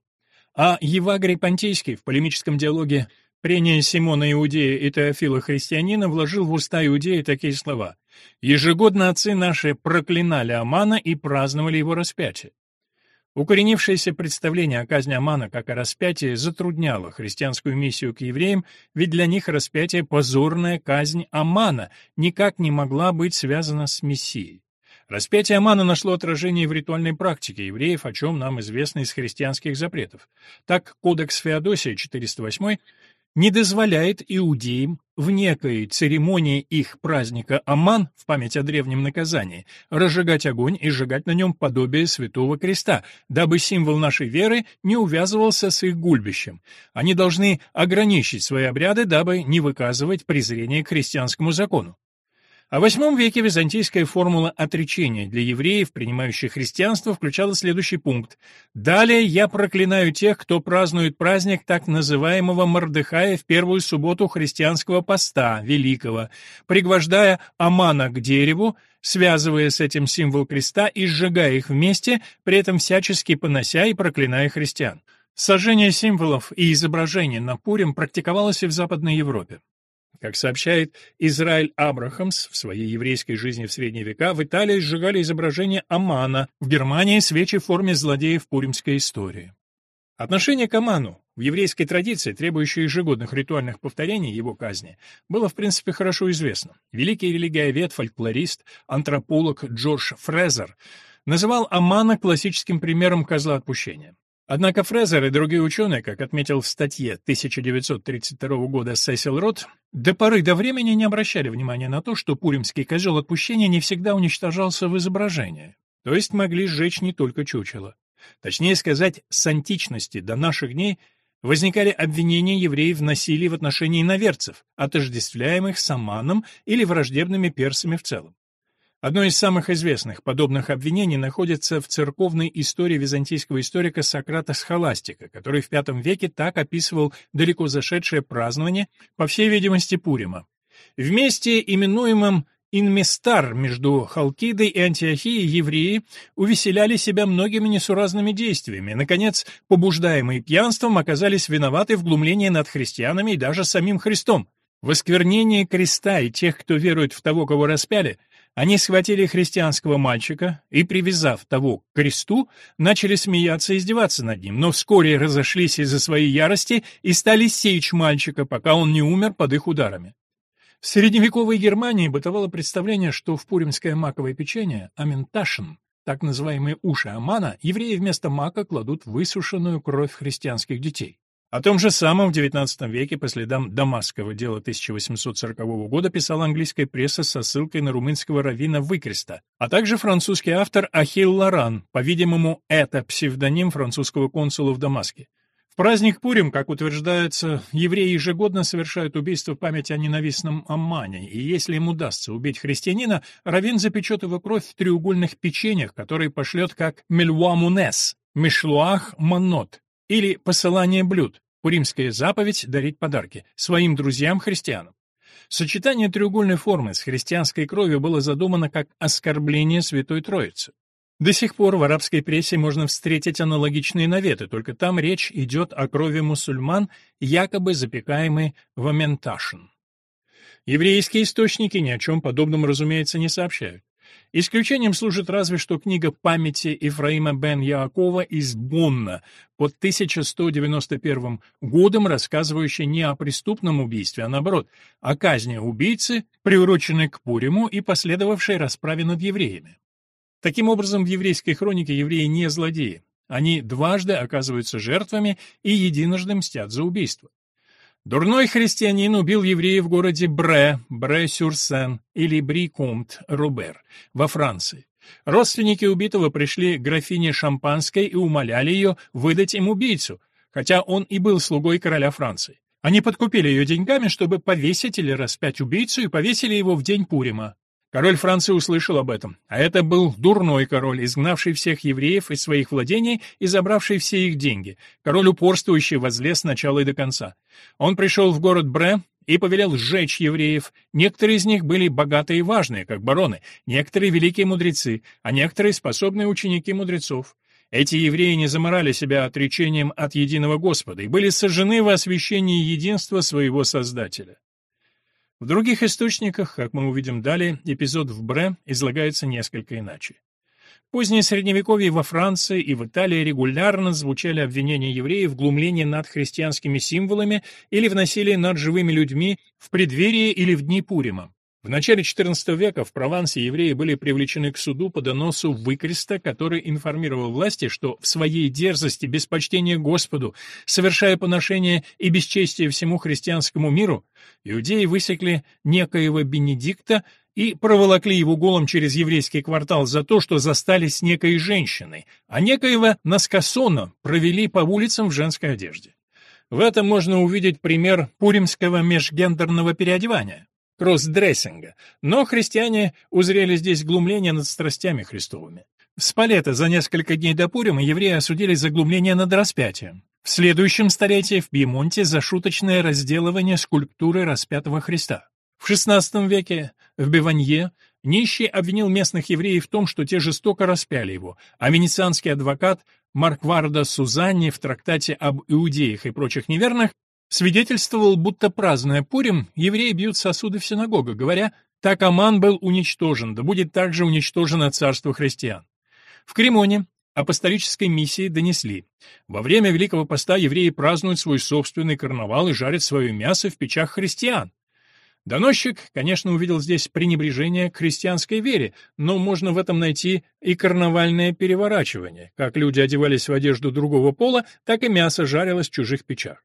А Евагрий Понтийский в полемическом диалоге Прения Симона Иудея и Теофила Христианина вложил в уста Иудея такие слова «Ежегодно отцы наши проклинали Амана и праздновали его распятие». Укоренившееся представление о казни Амана как о распятии затрудняло христианскую миссию к евреям, ведь для них распятие — позорная казнь Амана, никак не могла быть связана с Мессией. Распятие Амана нашло отражение в ритуальной практике евреев, о чем нам известно из христианских запретов. Так, Кодекс Феодосия 408 не дозволяет иудеям в некой церемонии их праздника Аман в память о древнем наказании разжигать огонь и сжигать на нем подобие святого креста, дабы символ нашей веры не увязывался с их гульбищем. Они должны ограничить свои обряды, дабы не выказывать презрение к христианскому закону. А в VIII веке византийская формула отречения для евреев, принимающих христианство, включала следующий пункт. «Далее я проклинаю тех, кто празднует праздник так называемого Мордыхая в первую субботу христианского поста, великого, пригвождая Амана к дереву, связывая с этим символ креста и сжигая их вместе, при этом всячески понося и проклиная христиан». Сожжение символов и изображений на Пурим практиковалось и в Западной Европе. Как сообщает Израиль Абрахамс в своей еврейской жизни в средние века, в Италии сжигали изображение Амана, в Германии свечи в форме злодеев пуримской истории. Отношение к Аману в еврейской традиции, требующей ежегодных ритуальных повторений его казни, было в принципе хорошо известно. Великий религиовед, фольклорист, антрополог Джордж Фрезер называл Амана классическим примером козла отпущения. Однако Фрезер и другие ученые, как отметил в статье 1932 года Сесил Рот, до поры до времени не обращали внимания на то, что пуримский козел отпущения не всегда уничтожался в изображении, то есть могли сжечь не только чучело. Точнее сказать, с античности до наших дней возникали обвинения евреев в насилии в отношении иноверцев, отождествляемых с Аманом или враждебными персами в целом. Одно из самых известных подобных обвинений находится в церковной истории византийского историка Сократа Схоластика, который в V веке так описывал далеко зашедшее празднование, по всей видимости, Пурима. Вместе именуемым Инместар между Халкидой и Антиохией евреи увеселяли себя многими несуразными действиями. Наконец, побуждаемые пьянством, оказались виноваты в глумлении над христианами и даже самим Христом. В осквернении креста и тех, кто верует в того, кого распяли, они схватили христианского мальчика и, привязав того к кресту, начали смеяться и издеваться над ним, но вскоре разошлись из-за своей ярости и стали сечь мальчика, пока он не умер под их ударами. В средневековой Германии бытовало представление, что в пуримское маковое печенье аменташин, так называемые уши амана, евреи вместо мака кладут высушенную кровь христианских детей. О том же самом в XIX веке по следам Дамасского дела 1840 года писала английская пресса со ссылкой на румынского раввина Выкреста, а также французский автор Ахилл Лоран, по-видимому, это псевдоним французского консула в Дамаске. В праздник Пурим, как утверждается, евреи ежегодно совершают убийство в память о ненавистном Аммане, и если им удастся убить христианина, раввин запечет его кровь в треугольных печеньях, которые пошлет как мельуамунес, мишлуах манот, или посылание блюд, пуримская заповедь дарить подарки, своим друзьям-христианам. Сочетание треугольной формы с христианской кровью было задумано как оскорбление Святой Троицы. До сих пор в арабской прессе можно встретить аналогичные наветы, только там речь идет о крови мусульман, якобы запекаемой в Аменташин. Еврейские источники ни о чем подобном, разумеется, не сообщают. Исключением служит разве что книга памяти Ифраима бен Яакова из Бонна под 1191 годом, рассказывающая не о преступном убийстве, а наоборот, о казни убийцы, приуроченной к Пуриму и последовавшей расправе над евреями. Таким образом, в еврейской хронике евреи не злодеи. Они дважды оказываются жертвами и единожды мстят за убийство. Дурной христианин убил евреев в городе Бре, Бре-Сюрсен или Бри-Комт-Рубер во Франции. Родственники убитого пришли к графине Шампанской и умоляли ее выдать им убийцу, хотя он и был слугой короля Франции. Они подкупили ее деньгами, чтобы повесить или распять убийцу, и повесили его в день Пурима. Король Франции услышал об этом, а это был дурной король, изгнавший всех евреев из своих владений и забравший все их деньги. Король упорствующий возлез сначала и до конца. Он пришел в город Бре и повелел сжечь евреев. Некоторые из них были богатые и важные, как бароны, некоторые великие мудрецы, а некоторые способные ученики мудрецов. Эти евреи не заморали себя отречением от единого Господа и были сожжены во освящении единства своего Создателя. В других источниках, как мы увидим далее, эпизод в Бре излагается несколько иначе. В позднее Средневековье во Франции и в Италии регулярно звучали обвинения евреев в глумлении над христианскими символами или в насилии над живыми людьми в преддверии или в дни Пурима. В начале XIV века в Провансе евреи были привлечены к суду по доносу Выкреста, который информировал власти, что в своей дерзости, без почтения Господу, совершая поношение и бесчестие всему христианскому миру, иудеи высекли некоего Бенедикта и проволокли его голым через еврейский квартал за то, что застали с некой женщиной, а некоего Наскасона провели по улицам в женской одежде. В этом можно увидеть пример пуримского межгендерного переодевания кроссдрессинга, но христиане узрели здесь глумление над страстями христовыми. В Спалета за несколько дней до Пурима евреи осудили за глумление над распятием. В следующем столетии в Пьемонте за шуточное разделывание скульптуры распятого Христа. В XVI веке в Биванье нищий обвинил местных евреев в том, что те жестоко распяли его, а венецианский адвокат Марквардо Сузанни в трактате об иудеях и прочих неверных свидетельствовал, будто празднуя Пурим, евреи бьют сосуды в синагогах, говоря, так Аман был уничтожен, да будет также уничтожено царство христиан. В Кремоне апостолической миссии донесли. Во время Великого Поста евреи празднуют свой собственный карнавал и жарят свое мясо в печах христиан. Доносчик, конечно, увидел здесь пренебрежение к христианской вере, но можно в этом найти и карнавальное переворачивание. Как люди одевались в одежду другого пола, так и мясо жарилось в чужих печах.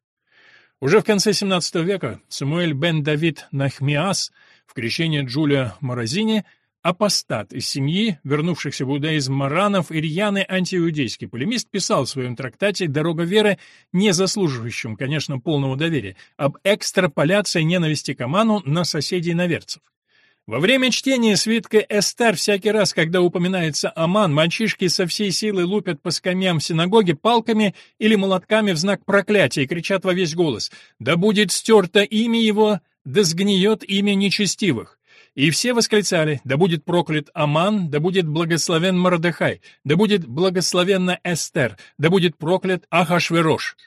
Уже в конце XVII века Самуэль бен Давид Нахмиас в крещении Джулия Морозини апостат из семьи, вернувшихся в иудаизм маранов и антииудейский полемист, писал в своем трактате «Дорога веры», не заслуживающем, конечно, полного доверия, об экстраполяции ненависти к Аману на соседей наверцев. Во время чтения свитка Эстер всякий раз, когда упоминается Аман, мальчишки со всей силы лупят по скамьям синагоги палками или молотками в знак проклятия и кричат во весь голос «Да будет стерто имя его, да сгниет имя нечестивых». И все восклицали «Да будет проклят Аман, да будет благословен Мордехай, да будет благословенна Эстер, да будет проклят Ахашверош».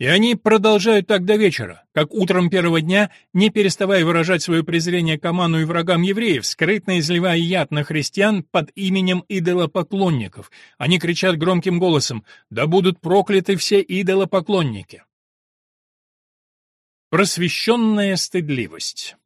И они продолжают так до вечера, как утром первого дня, не переставая выражать свое презрение к Аману и врагам евреев, скрытно изливая яд на христиан под именем идолопоклонников. Они кричат громким голосом «Да будут прокляты все идолопоклонники!» Просвещенная стыдливость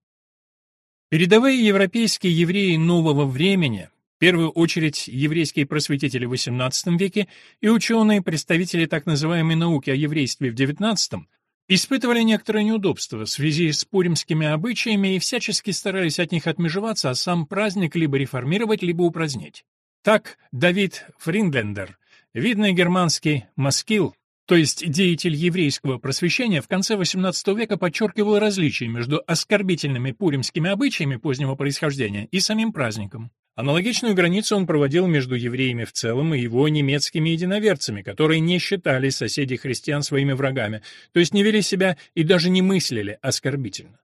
Передовые европейские евреи нового времени в первую очередь еврейские просветители в XVIII веке и ученые, представители так называемой науки о еврействе в XIX, испытывали некоторое неудобство в связи с пуримскими обычаями и всячески старались от них отмежеваться, а сам праздник либо реформировать, либо упразднить. Так Давид Фриндлендер, видный германский маскил, то есть деятель еврейского просвещения, в конце XVIII века подчеркивал различия между оскорбительными пуримскими обычаями позднего происхождения и самим праздником. Аналогичную границу он проводил между евреями в целом и его немецкими единоверцами, которые не считали соседей христиан своими врагами, то есть не вели себя и даже не мыслили оскорбительно.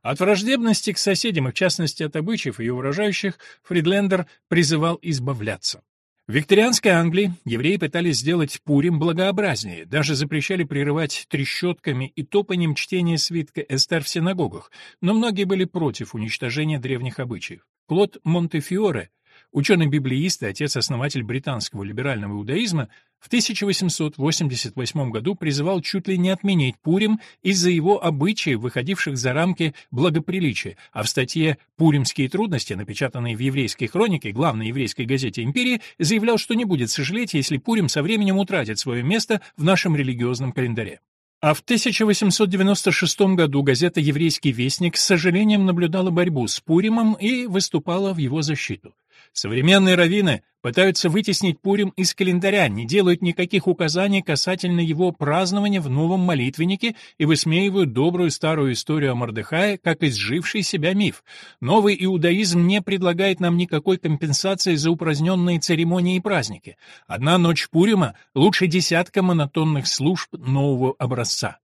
От враждебности к соседям, и в частности от обычаев ее выражающих, Фридлендер призывал избавляться. В викторианской Англии евреи пытались сделать Пурим благообразнее, даже запрещали прерывать трещотками и топанием чтения свитка Эстер в синагогах, но многие были против уничтожения древних обычаев. Клод Монтефиоре Ученый-библеист и отец-основатель британского либерального иудаизма в 1888 году призывал чуть ли не отменить Пурим из-за его обычаев, выходивших за рамки благоприличия, а в статье «Пуримские трудности», напечатанной в еврейской хронике, главной еврейской газете империи, заявлял, что не будет сожалеть, если Пурим со временем утратит свое место в нашем религиозном календаре. А в 1896 году газета «Еврейский вестник» с сожалением наблюдала борьбу с Пуримом и выступала в его защиту. Современные раввины пытаются вытеснить Пурим из календаря, не делают никаких указаний касательно его празднования в новом молитвеннике и высмеивают добрую старую историю о Мордехае как изживший себя миф. Новый иудаизм не предлагает нам никакой компенсации за упраздненные церемонии и праздники. Одна ночь Пурима лучше десятка монотонных служб нового образца.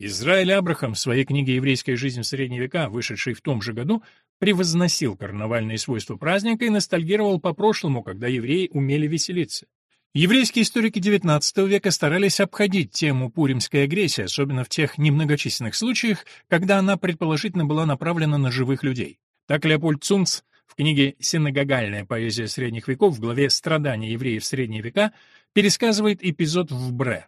Израиль Абрахам в своей книге «Еврейская жизнь в средние века», вышедшей в том же году, превозносил карнавальные свойства праздника и ностальгировал по прошлому, когда евреи умели веселиться. Еврейские историки XIX века старались обходить тему пуримской агрессии, особенно в тех немногочисленных случаях, когда она предположительно была направлена на живых людей. Так Леопольд Цунц в книге «Синагогальная поэзия средних веков» в главе «Страдания евреев в средние века» пересказывает эпизод в Бре.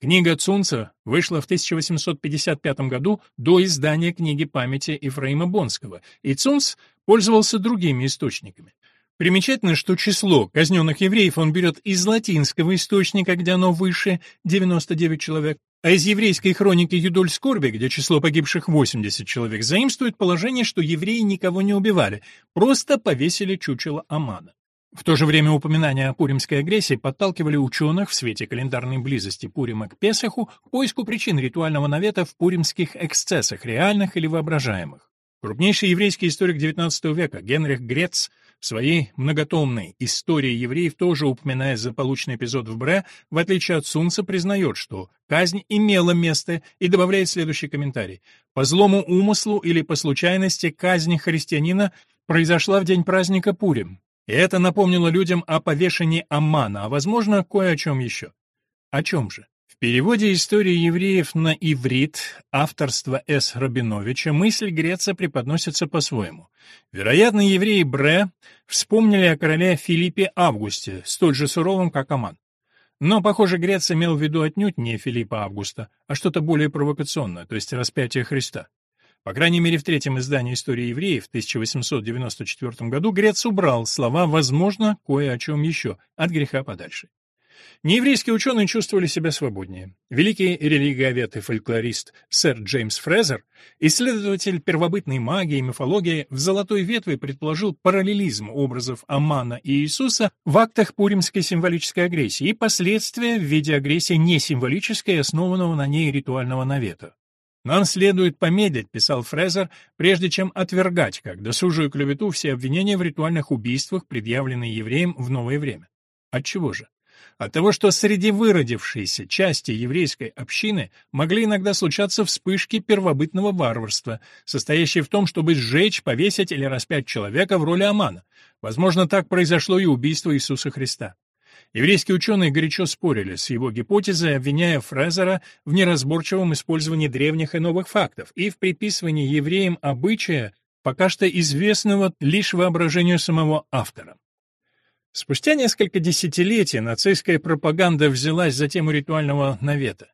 Книга Цунца вышла в 1855 году до издания книги памяти Ефраима Бонского, и Цунц пользовался другими источниками. Примечательно, что число казненных евреев он берет из латинского источника, где оно выше 99 человек, а из еврейской хроники Юдоль Скорби, где число погибших 80 человек, заимствует положение, что евреи никого не убивали, просто повесили чучело Амана. В то же время упоминания о пуримской агрессии подталкивали ученых в свете календарной близости Пурима к Песаху к поиску причин ритуального навета в пуримских эксцессах, реальных или воображаемых. Крупнейший еврейский историк XIX века Генрих Грец в своей многотомной «Истории евреев» тоже упоминая злополучный эпизод в Бре, в отличие от Сунца, признает, что казнь имела место и добавляет следующий комментарий. По злому умыслу или по случайности казнь христианина произошла в день праздника Пурим. И это напомнило людям о повешении Аммана, а, возможно, кое о чем еще. О чем же? В переводе истории евреев на иврит авторства С. Рабиновича мысль Греца преподносится по-своему. Вероятно, евреи Бре вспомнили о короле Филиппе Августе, столь же суровом, как Аман. Но, похоже, Грец имел в виду отнюдь не Филиппа Августа, а что-то более провокационное, то есть распятие Христа. По крайней мере, в третьем издании «Истории евреев» в 1894 году Грец убрал слова «возможно, кое о чем еще» от греха подальше. Нееврейские ученые чувствовали себя свободнее. Великий религиовед и фольклорист сэр Джеймс Фрезер, исследователь первобытной магии и мифологии, в «Золотой ветви» предположил параллелизм образов Амана и Иисуса в актах пуримской символической агрессии и последствия в виде агрессии несимволической, основанного на ней ритуального навета. «Нам следует помедлить», — писал Фрезер, «прежде чем отвергать, как досужую клевету, все обвинения в ритуальных убийствах, предъявленные евреям в новое время». Отчего же? От того, что среди выродившейся части еврейской общины могли иногда случаться вспышки первобытного варварства, состоящие в том, чтобы сжечь, повесить или распять человека в роли Амана. Возможно, так произошло и убийство Иисуса Христа. Еврейские ученые горячо спорили с его гипотезой, обвиняя Фрезера в неразборчивом использовании древних и новых фактов и в приписывании евреям обычая, пока что известного лишь воображению самого автора. Спустя несколько десятилетий нацистская пропаганда взялась за тему ритуального навета.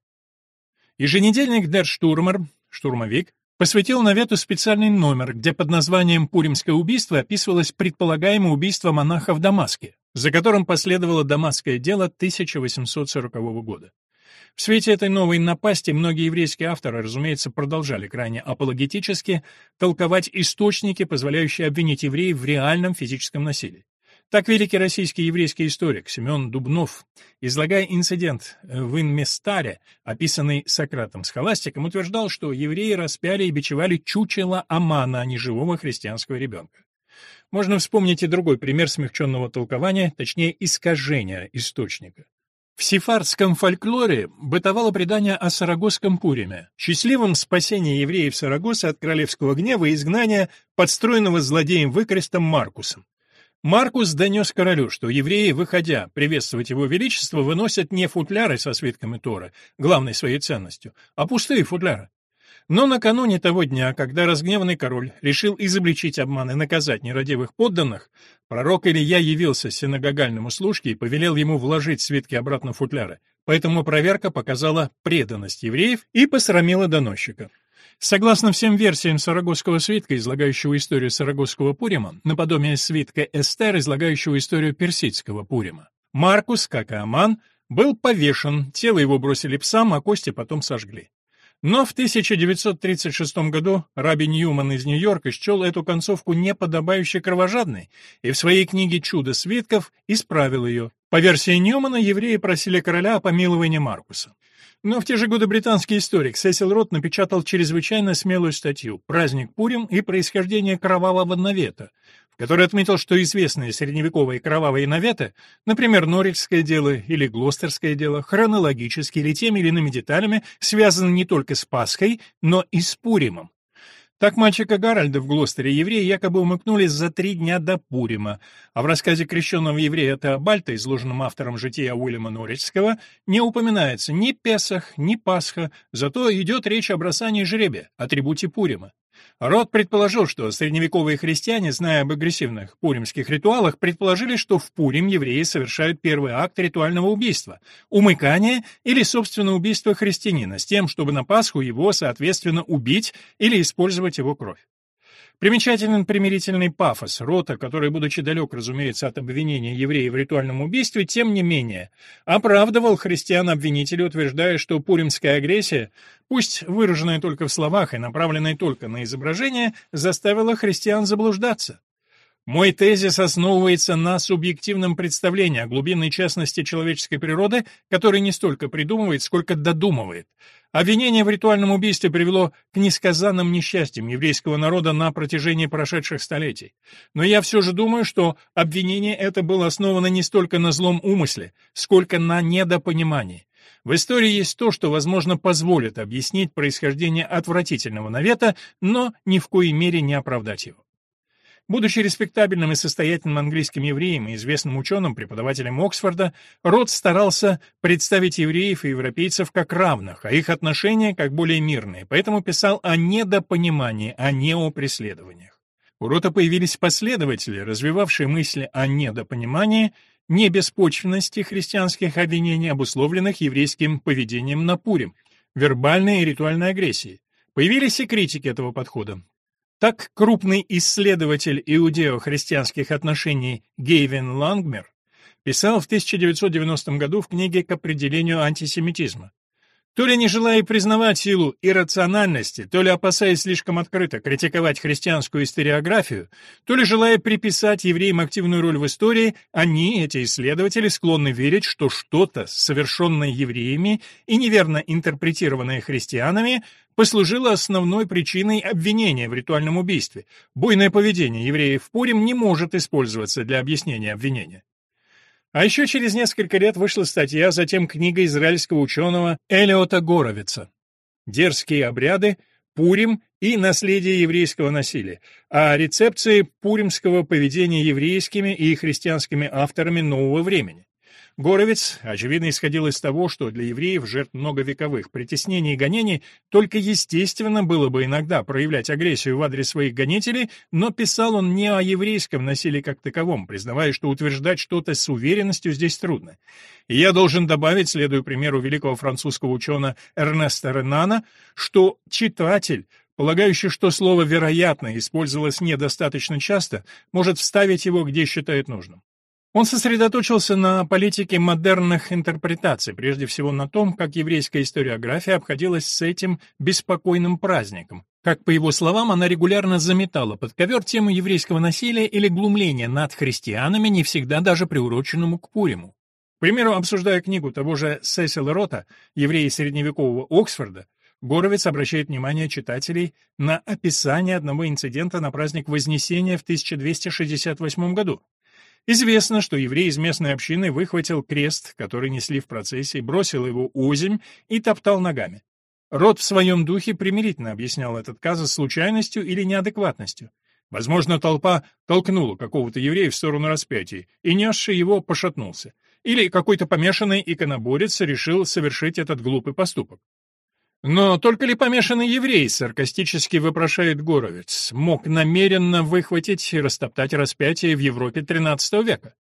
Еженедельник Der Stürmer, штурмовик, посвятил навету специальный номер, где под названием «Пуримское убийство» описывалось предполагаемое убийство монаха в Дамаске, за которым последовало Дамасское дело 1840 года. В свете этой новой напасти многие еврейские авторы, разумеется, продолжали крайне апологетически толковать источники, позволяющие обвинить евреев в реальном физическом насилии. Так великий российский еврейский историк Семен Дубнов, излагая инцидент в Инместаре, описанный Сократом Схоластиком, утверждал, что евреи распяли и бичевали чучело Амана, а не живого христианского ребенка. Можно вспомнить и другой пример смягченного толкования, точнее искажения источника. В сефардском фольклоре бытовало предание о Сарагосском Пуриме, счастливом спасении евреев Сарагоса от королевского гнева и изгнания подстроенного злодеем выкрестом Маркусом. Маркус донес королю, что евреи, выходя приветствовать его величество, выносят не футляры со свитками Тора, главной своей ценностью, а пустые футляры. Но накануне того дня, когда разгневанный король решил изобличить обман и наказать нерадивых подданных, пророк Илья явился синагогальному служке и повелел ему вложить свитки обратно в футляры. Поэтому проверка показала преданность евреев и посрамила доносчика. Согласно всем версиям Сарагосского свитка, излагающего историю Сарагосского Пурима, наподобие свитка Эстер, излагающего историю персидского Пурима, Маркус, как и Аман, был повешен, тело его бросили псам, а кости потом сожгли. Но в 1936 году Раби Ньюман из Нью-Йорка счел эту концовку неподобающе кровожадной и в своей книге «Чудо свитков» исправил ее. По версии Ньюмана, евреи просили короля о помиловании Маркуса. Но в те же годы британский историк Сесил Рот напечатал чрезвычайно смелую статью «Праздник Пурим и происхождение кровавого навета», в которой отметил, что известные средневековые кровавые наветы, например, Норильское дело или Глостерское дело, хронологически или теми или иными деталями связаны не только с Пасхой, но и с Пуримом. Так мальчика Гарольда в Глостере евреи якобы умыкнули за три дня до Пурима, а в рассказе крещенного еврея Теобальта, изложенном автором жития Уильяма Норричского, не упоминается ни Песах, ни Пасха, зато идет речь о бросании жребия, атрибуте Пурима. Род предположил, что средневековые христиане, зная об агрессивных пуримских ритуалах, предположили, что в Пурим евреи совершают первый акт ритуального убийства – умыкание или, собственно, убийство христианина, с тем, чтобы на Пасху его, соответственно, убить или использовать его кровь. Примечателен примирительный пафос рота, который, будучи далек, разумеется, от обвинения евреев в ритуальном убийстве, тем не менее, оправдывал христиан-обвинителей, утверждая, что пуримская агрессия, пусть выраженная только в словах и направленная только на изображение, заставила христиан заблуждаться. Мой тезис основывается на субъективном представлении о глубинной частности человеческой природы, который не столько придумывает, сколько додумывает. Обвинение в ритуальном убийстве привело к несказанным несчастьям еврейского народа на протяжении прошедших столетий. Но я все же думаю, что обвинение это было основано не столько на злом умысле, сколько на недопонимании. В истории есть то, что, возможно, позволит объяснить происхождение отвратительного навета, но ни в коей мере не оправдать его. Будучи респектабельным и состоятельным английским евреем и известным ученым, преподавателем Оксфорда, Рот старался представить евреев и европейцев как равных, а их отношения как более мирные, поэтому писал о недопонимании, а не о преследованиях. У Рота появились последователи, развивавшие мысли о недопонимании, небеспочвенности христианских обвинений, обусловленных еврейским поведением на Пурим, вербальной и ритуальной агрессии. Появились и критики этого подхода. Так крупный исследователь иудео-христианских отношений Гейвин Лангмер писал в 1990 году в книге «К определению антисемитизма». То ли не желая признавать силу иррациональности, то ли опасаясь слишком открыто критиковать христианскую историографию, то ли желая приписать евреям активную роль в истории, они, эти исследователи, склонны верить, что что-то, совершенное евреями и неверно интерпретированное христианами, послужило основной причиной обвинения в ритуальном убийстве. Буйное поведение евреев в Пурим не может использоваться для объяснения обвинения. А еще через несколько лет вышла статья, затем книга израильского ученого Элиота Горовица «Дерзкие обряды, Пурим и наследие еврейского насилия», о рецепции пуримского поведения еврейскими и христианскими авторами нового времени. Горовец, очевидно, исходил из того, что для евреев, жертв многовековых притеснений и гонений, только естественно было бы иногда проявлять агрессию в адрес своих гонителей, но писал он не о еврейском насилии как таковом, признавая, что утверждать что-то с уверенностью здесь трудно. И я должен добавить, следуя примеру великого французского ученого Эрнеста Ренана, что читатель полагающий, что слово «вероятно» использовалось недостаточно часто, может вставить его, где считает нужным. Он сосредоточился на политике модерных интерпретаций, прежде всего на том, как еврейская историография обходилась с этим беспокойным праздником, как, по его словам, она регулярно заметала под ковер тему еврейского насилия или глумления над христианами, не всегда даже приуроченному к Пуриму. К примеру, обсуждая книгу того же Сесила Рота «Евреи средневекового Оксфорда», Горовец обращает внимание читателей на описание одного инцидента на праздник Вознесения в 1268 году. Известно, что еврей из местной общины выхватил крест, который несли в процессии, бросил его озимь и топтал ногами. Род в своем духе примирительно объяснял этот казус случайностью или неадекватностью. Возможно, толпа толкнула какого-то еврея в сторону распятия, и несший его пошатнулся. Или какой-то помешанный иконоборец решил совершить этот глупый поступок. Но только ли помешанный еврей, саркастически вопрошает Горовец, мог намеренно выхватить и растоптать распятие в Европе XIII века?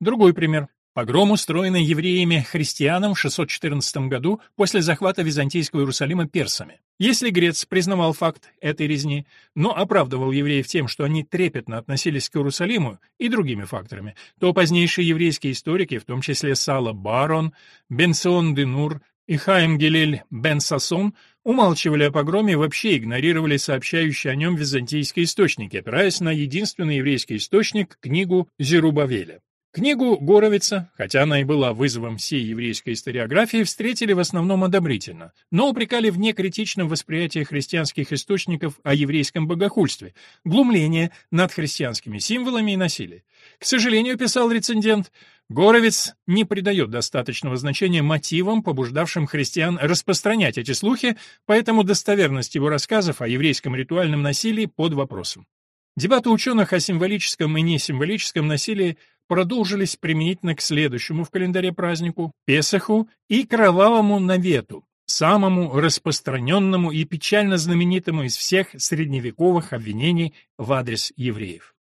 Другой пример. Погром, устроенный евреями-христианам в 614 году после захвата Византийского Иерусалима персами. Если Грец признавал факт этой резни, но оправдывал евреев тем, что они трепетно относились к Иерусалиму и другими факторами, то позднейшие еврейские историки, в том числе Сала Барон, Бенсон Денур, и Хаим Гелель бен Сасон умалчивали о погроме и вообще игнорировали сообщающие о нем византийские источники, опираясь на единственный еврейский источник — книгу Зерубавеля. Книгу Горовица, хотя она и была вызовом всей еврейской историографии, встретили в основном одобрительно, но упрекали в некритичном восприятии христианских источников о еврейском богохульстве, глумление над христианскими символами и насилие. К сожалению, писал рецензент, Горовец не придает достаточного значения мотивам, побуждавшим христиан распространять эти слухи, поэтому достоверность его рассказов о еврейском ритуальном насилии под вопросом. Дебаты ученых о символическом и несимволическом насилии продолжились применительно к следующему в календаре празднику — Песаху и Кровавому Навету, самому распространенному и печально знаменитому из всех средневековых обвинений в адрес евреев.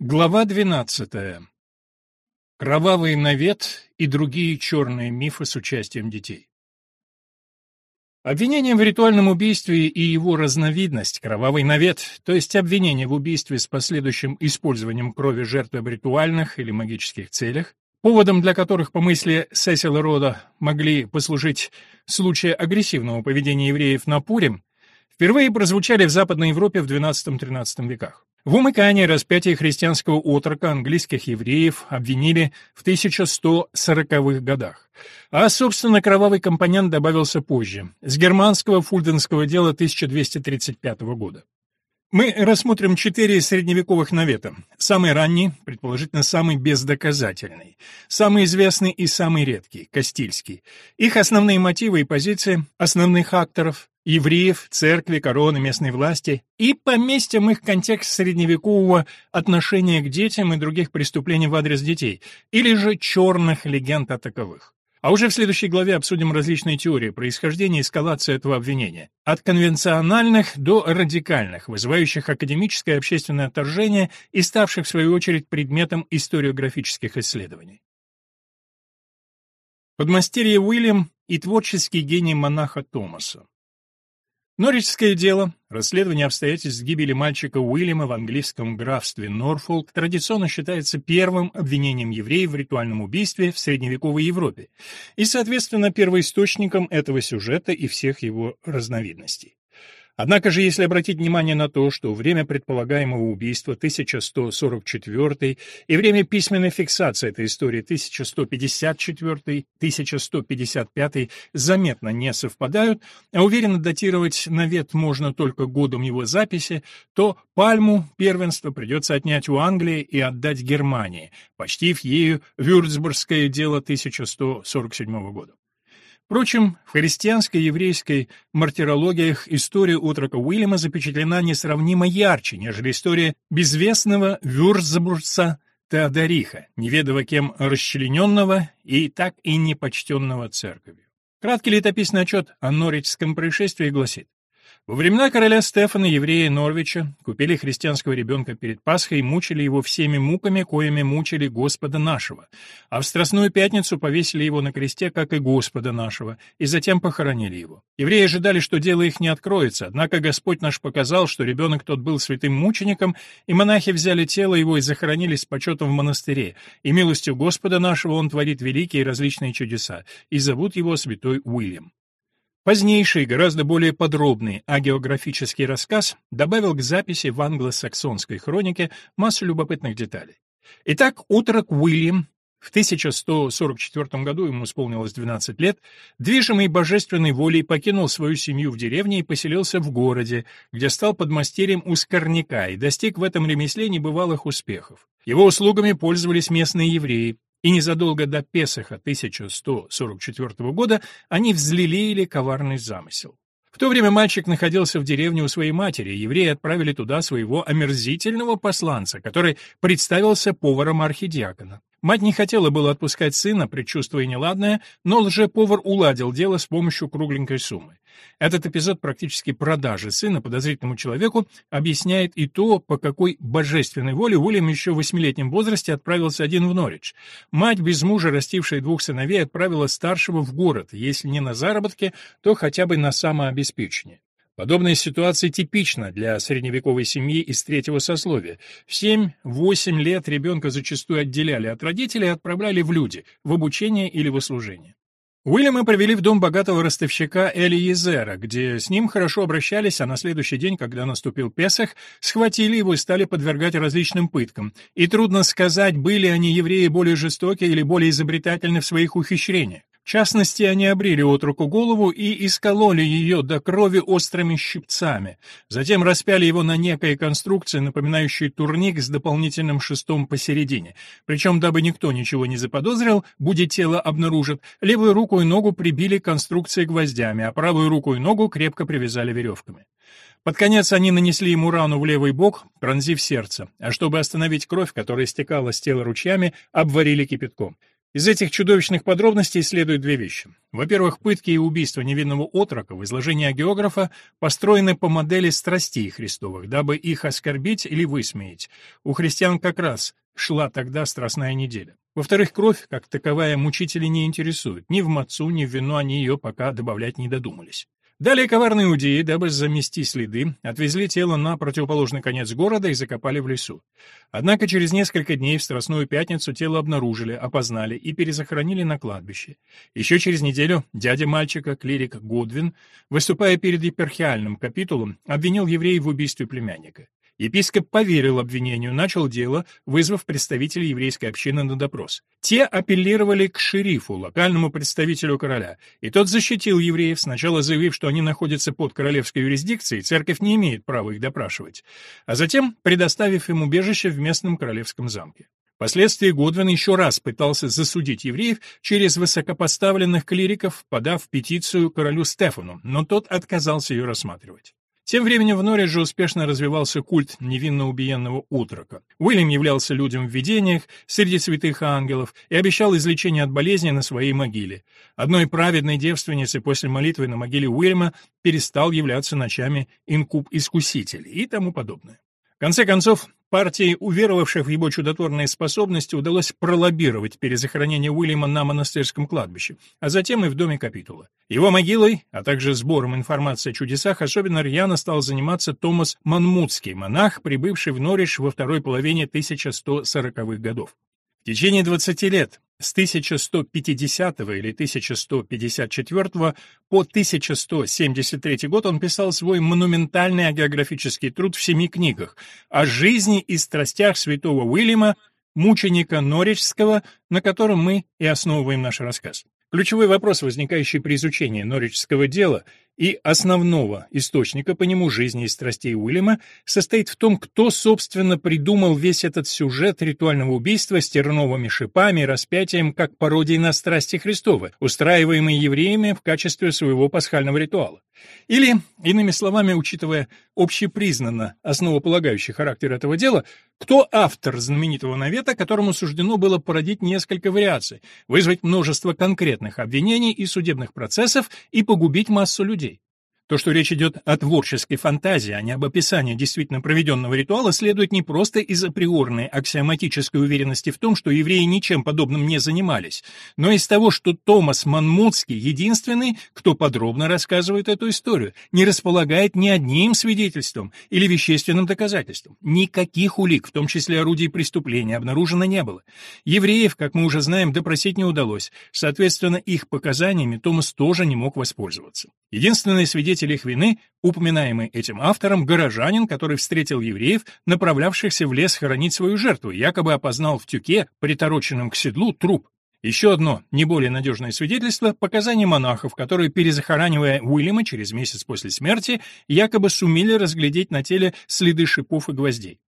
Глава 12. Кровавый навет и другие черные мифы с участием детей. Обвинение в ритуальном убийстве и его разновидность, кровавый навет, то есть обвинение в убийстве с последующим использованием крови жертвы в ритуальных или магических целях, поводом для которых, по мысли Сесила Рода, могли послужить случаи агрессивного поведения евреев на Пурим, впервые прозвучали в Западной Европе в XII-XIII веках. В умыкании распятия христианского отрока английских евреев обвинили в 1140-х годах. А, собственно, кровавый компонент добавился позже, с германского фульденского дела 1235 года. Мы рассмотрим четыре средневековых навета. Самый ранний, предположительно самый бездоказательный, самый известный и самый редкий — Кастильский. Их основные мотивы и позиции основных акторов — евреев, церкви, короны, местной власти — и поместим их контекст средневекового отношения к детям и других преступлений в адрес детей, или же черных легенд о таковых. А уже в следующей главе обсудим различные теории происхождения и эскалации этого обвинения. От конвенциональных до радикальных, вызывающих академическое и общественное отторжение и ставших, в свою очередь, предметом историографических исследований. Подмастерье Уильям и творческий гений монаха Томаса. Норвичское дело, расследование обстоятельств гибели мальчика Уильяма в английском графстве Норфолк традиционно считается первым обвинением евреев в ритуальном убийстве в средневековой Европе и, соответственно, первоисточником этого сюжета и всех его разновидностей. Однако же, если обратить внимание на то, что время предполагаемого убийства 1144 и время письменной фиксации этой истории 1154-1155 заметно не совпадают, а уверенно датировать навет можно только годом его записи, то пальму первенства придется отнять у Англии и отдать Германии, почтив ею Вюрцбургское дело 1147 года. Впрочем, в христианской и еврейской мартирологиях история утрока Уильяма запечатлена несравнимо ярче, нежели история безвестного Вюрцбургца Теодориха, неведомо кем расчлененного и так и непочтенного церковью. Краткий летописный отчет о Норвичском происшествии гласит, во времена короля Стефана евреи Норвича купили христианского ребенка перед Пасхой и мучили его всеми муками, коими мучили Господа нашего. А в Страстную пятницу повесили его на кресте, как и Господа нашего, и затем похоронили его. Евреи ожидали, что дело их не откроется, однако Господь наш показал, что ребенок тот был святым мучеником, и монахи взяли тело его и захоронили с почетом в монастыре, и милостью Господа нашего он творит великие и различные чудеса, и зовут его святой Уильям. Позднейший, гораздо более подробный агеографический рассказ добавил к записи в англосаксонской хронике массу любопытных деталей. Итак, утрок Уильям в 1144 году ему исполнилось 12 лет, движимый божественной волей покинул свою семью в деревне и поселился в городе, где стал подмастерьем у скорняка и достиг в этом ремесле небывалых успехов. Его услугами пользовались местные евреи, и незадолго до Песаха 1144 года они взлелеяли коварный замысел. В то время мальчик находился в деревне у своей матери, евреи отправили туда своего омерзительного посланца, который представился поваром архидиакона. Мать не хотела было отпускать сына, предчувствуя неладное, но лже-повар уладил дело с помощью кругленькой суммы. Этот эпизод практически продажи сына подозрительному человеку объясняет и то, по какой божественной воле Уильям еще в восьмилетнем возрасте отправился один в Норвич. Мать, без мужа, растившая двух сыновей, отправила старшего в город, если не на заработки, то хотя бы на самообеспечение. Подобная ситуация типична для средневековой семьи из третьего сословия. В 7-8 лет ребенка зачастую отделяли от родителей и отправляли в люди, в обучение или в служение. Уильяма привели в дом богатого ростовщика Эли Езера, где с ним хорошо обращались, а на следующий день, когда наступил Песах, схватили его и стали подвергать различным пыткам. И трудно сказать, были они евреи более жестокие или более изобретательны в своих ухищрениях. В частности, они обрили отруку голову и искололи ее до крови острыми щипцами. Затем распяли его на некой конструкции, напоминающей турник с дополнительным шестом посередине. Причем, дабы никто ничего не заподозрил, будет тело обнаружит, левую руку и ногу прибили к конструкции гвоздями, а правую руку и ногу крепко привязали веревками. Под конец они нанесли ему рану в левый бок, пронзив сердце, а чтобы остановить кровь, которая стекала с тела ручьями, обварили кипятком. Из этих чудовищных подробностей следуют две вещи. Во-первых, пытки и убийства невинного отрока в изложении географа построены по модели страстей Христовых, дабы их оскорбить или высмеять. У христиан как раз шла тогда страстная неделя. Во-вторых, кровь, как таковая, мучители не интересует. Ни в мацу, ни в вино они ее пока добавлять не додумались. Далее коварные иудеи, дабы замести следы, отвезли тело на противоположный конец города и закопали в лесу. Однако через несколько дней в Страстную Пятницу тело обнаружили, опознали и перезахоронили на кладбище. Еще через неделю дядя мальчика, клирик Годвин, выступая перед епархиальным капитулом, обвинил евреев в убийстве племянника. Епископ поверил обвинению, начал дело, вызвав представителей еврейской общины на допрос. Те апеллировали к шерифу, локальному представителю короля, и тот защитил евреев, сначала заявив, что они находятся под королевской юрисдикцией, церковь не имеет права их допрашивать, а затем предоставив им убежище в местном королевском замке. Впоследствии Годвин еще раз пытался засудить евреев через высокопоставленных клириков, подав петицию королю Стефану, но тот отказался ее рассматривать. Тем временем в Норридже успешно развивался культ невинно убиенного утрока. Уильям являлся людям в видениях среди святых ангелов и обещал излечение от болезни на своей могиле. Одной праведной девственнице после молитвы на могиле Уильяма перестал являться ночами инкуб-искуситель и тому подобное. В конце концов, Партии, уверовавших в его чудотворные способности, удалось пролоббировать перезахоронение Уильяма на монастырском кладбище, а затем и в доме капитула. Его могилой, а также сбором информации о чудесах, особенно рьяно стал заниматься Томас Манмутский, монах, прибывший в Норридж во второй половине 1140-х годов. Течение 20 лет с 1150 или 1154 по 1173 год он писал свой монументальный агеографический труд в семи книгах о жизни и страстях святого Уильяма, мученика Норриджского, на котором мы и основываем наш рассказ. Ключевой вопрос, возникающий при изучении норвичского дела и основного источника по нему жизни и страстей Уильяма, состоит в том, кто, собственно, придумал весь этот сюжет ритуального убийства с терновыми шипами и распятием как пародией на страсти Христовы, устраиваемые евреями в качестве своего пасхального ритуала. Или, иными словами, учитывая общепризнанно основополагающий характер этого дела, кто автор знаменитого навета, которому суждено было породить несколько вариаций, вызвать множество конкретных обвинений и судебных процессов и погубить массу людей? То, что речь идет о творческой фантазии, а не об описании действительно проведенного ритуала, следует не просто из априорной аксиоматической уверенности в том, что евреи ничем подобным не занимались, но из того, что Томас Манмутский единственный, кто подробно рассказывает эту историю, не располагает ни одним свидетельством или вещественным доказательством. Никаких улик, в том числе орудий преступления, обнаружено не было. Евреев, как мы уже знаем, допросить не удалось. Соответственно, их показаниями Томас тоже не мог воспользоваться. Единственный свидетель их вины, упоминаемый этим автором, горожанин, который встретил евреев, направлявшихся в лес хоронить свою жертву, якобы опознал в тюке, притороченном к седлу, труп. Еще одно, не более надежное свидетельство – показания монахов, которые, перезахоранивая Уильяма через месяц после смерти, якобы сумели разглядеть на теле следы шипов и гвоздей.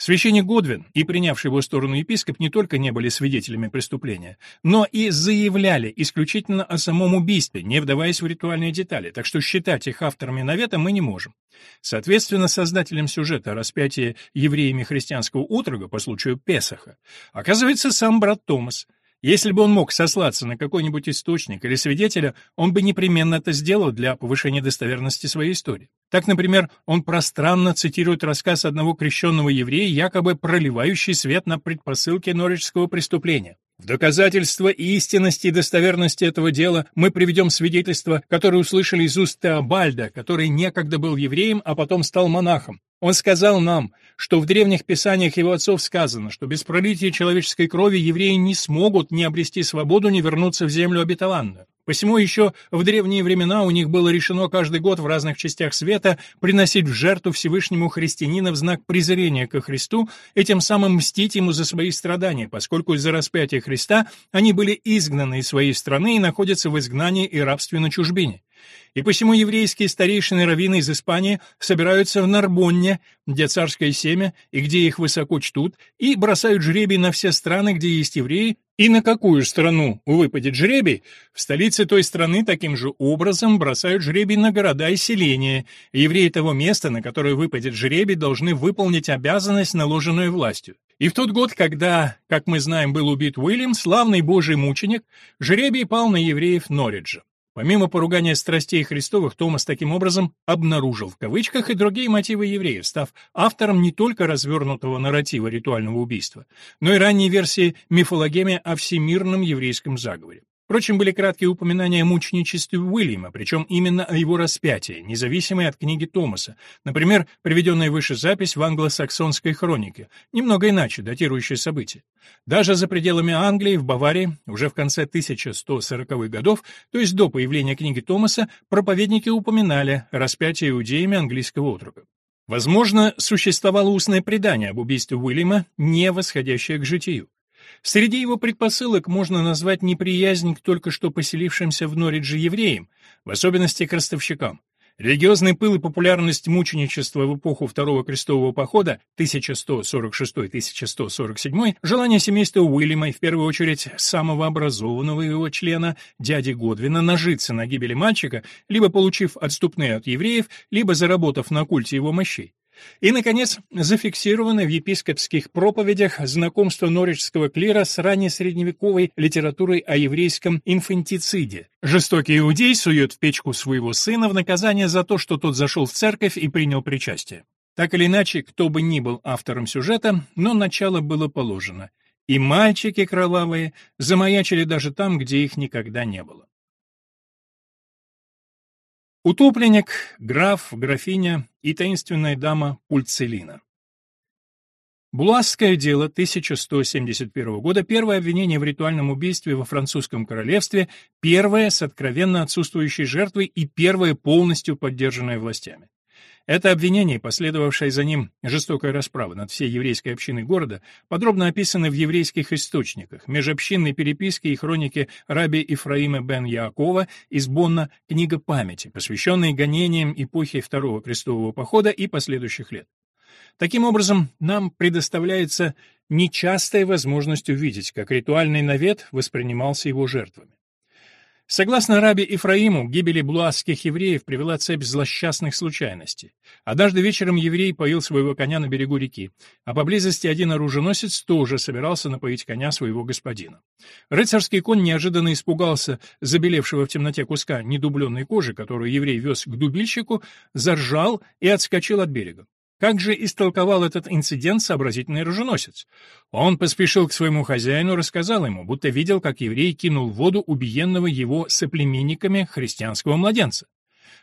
Священник Годвин и принявший его сторону епископ не только не были свидетелями преступления, но и заявляли исключительно о самом убийстве, не вдаваясь в ритуальные детали, так что считать их авторами навета мы не можем. Соответственно, создателем сюжета о распятии евреями христианского утрога по случаю Песаха оказывается сам брат Томас – если бы он мог сослаться на какой-нибудь источник или свидетеля, он бы непременно это сделал для повышения достоверности своей истории. Так, например, он пространно цитирует рассказ одного крещенного еврея, якобы проливающий свет на предпосылки норвичского преступления. В доказательство истинности и достоверности этого дела мы приведем свидетельство, которое услышали из уст Теобальда, который некогда был евреем, а потом стал монахом. Он сказал нам, что в древних писаниях его отцов сказано, что без пролития человеческой крови евреи не смогут ни обрести свободу, ни вернуться в землю обетованную. Посему еще в древние времена у них было решено каждый год в разных частях света приносить в жертву Всевышнему христианина в знак презрения ко Христу и тем самым мстить ему за свои страдания, поскольку из-за распятия Христа они были изгнаны из своей страны и находятся в изгнании и рабстве на чужбине. И посему еврейские старейшины раввины из Испании собираются в Нарбонне, где царское семя и где их высоко чтут, и бросают жребий на все страны, где есть евреи, и на какую страну выпадет жребий, в столице той страны таким же образом бросают жребий на города и селения. Евреи того места, на которое выпадет жребий, должны выполнить обязанность, наложенную властью. И в тот год, когда, как мы знаем, был убит Уильям, славный божий мученик, жребий пал на евреев Норриджа. Помимо поругания страстей Христовых, Томас таким образом «обнаружил» в кавычках и другие мотивы евреев, став автором не только развернутого нарратива ритуального убийства, но и ранней версии мифологемия о всемирном еврейском заговоре. Впрочем, были краткие упоминания о мученичестве Уильяма, причем именно о его распятии, независимые от книги Томаса. Например, приведенная выше запись в англосаксонской хронике, немного иначе датирующая события. Даже за пределами Англии, в Баварии, уже в конце 1140-х годов, то есть до появления книги Томаса, проповедники упоминали распятие иудеями английского отрока. Возможно, существовало устное предание об убийстве Уильяма, не восходящее к житию. Среди его предпосылок можно назвать неприязнь к только что поселившимся в Норридже евреям, в особенности к ростовщикам. Религиозный пыл и популярность мученичества в эпоху Второго крестового похода 1146-1147, желание семейства Уильяма и в первую очередь самого образованного его члена, дяди Годвина, нажиться на гибели мальчика, либо получив отступные от евреев, либо заработав на культе его мощей. И, наконец, зафиксировано в епископских проповедях знакомство норвичского клира с раннесредневековой литературой о еврейском инфантициде. Жестокий иудей сует в печку своего сына в наказание за то, что тот зашел в церковь и принял причастие. Так или иначе, кто бы ни был автором сюжета, но начало было положено. И мальчики кровавые замаячили даже там, где их никогда не было. Утопленник, граф, графиня и таинственная дама Пульцелина. Буласское дело 1171 года, первое обвинение в ритуальном убийстве во французском королевстве, первое с откровенно отсутствующей жертвой и первое полностью поддержанное властями. Это обвинение, последовавшее за ним жестокая расправа над всей еврейской общиной города, подробно описаны в еврейских источниках, межобщинной переписке и хронике раби Ифраима бен Яакова из Бонна «Книга памяти», посвященной гонениям эпохи Второго крестового похода и последующих лет. Таким образом, нам предоставляется нечастая возможность увидеть, как ритуальный навет воспринимался его жертвами. Согласно раби Ифраиму, гибели блуазских евреев привела цепь злосчастных случайностей. Однажды вечером еврей поил своего коня на берегу реки, а поблизости один оруженосец тоже собирался напоить коня своего господина. Рыцарский конь неожиданно испугался забелевшего в темноте куска недубленной кожи, которую еврей вез к дубильщику, заржал и отскочил от берега. Как же истолковал этот инцидент сообразительный оруженосец? Он поспешил к своему хозяину, рассказал ему, будто видел, как еврей кинул в воду убиенного его соплеменниками христианского младенца.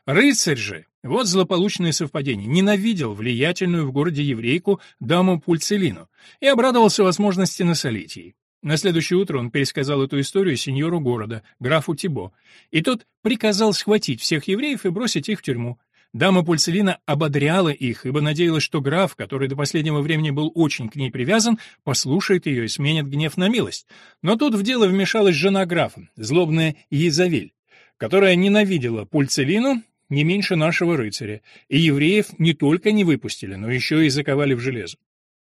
Рыцарь же, вот злополучное совпадение, ненавидел влиятельную в городе еврейку даму Пульцелину и обрадовался возможности насолить ей. На следующее утро он пересказал эту историю сеньору города, графу Тибо, и тот приказал схватить всех евреев и бросить их в тюрьму. Дама Пульцелина ободряла их, ибо надеялась, что граф, который до последнего времени был очень к ней привязан, послушает ее и сменит гнев на милость. Но тут в дело вмешалась жена графа, злобная Езавель, которая ненавидела Пульцелину не меньше нашего рыцаря, и евреев не только не выпустили, но еще и заковали в железо.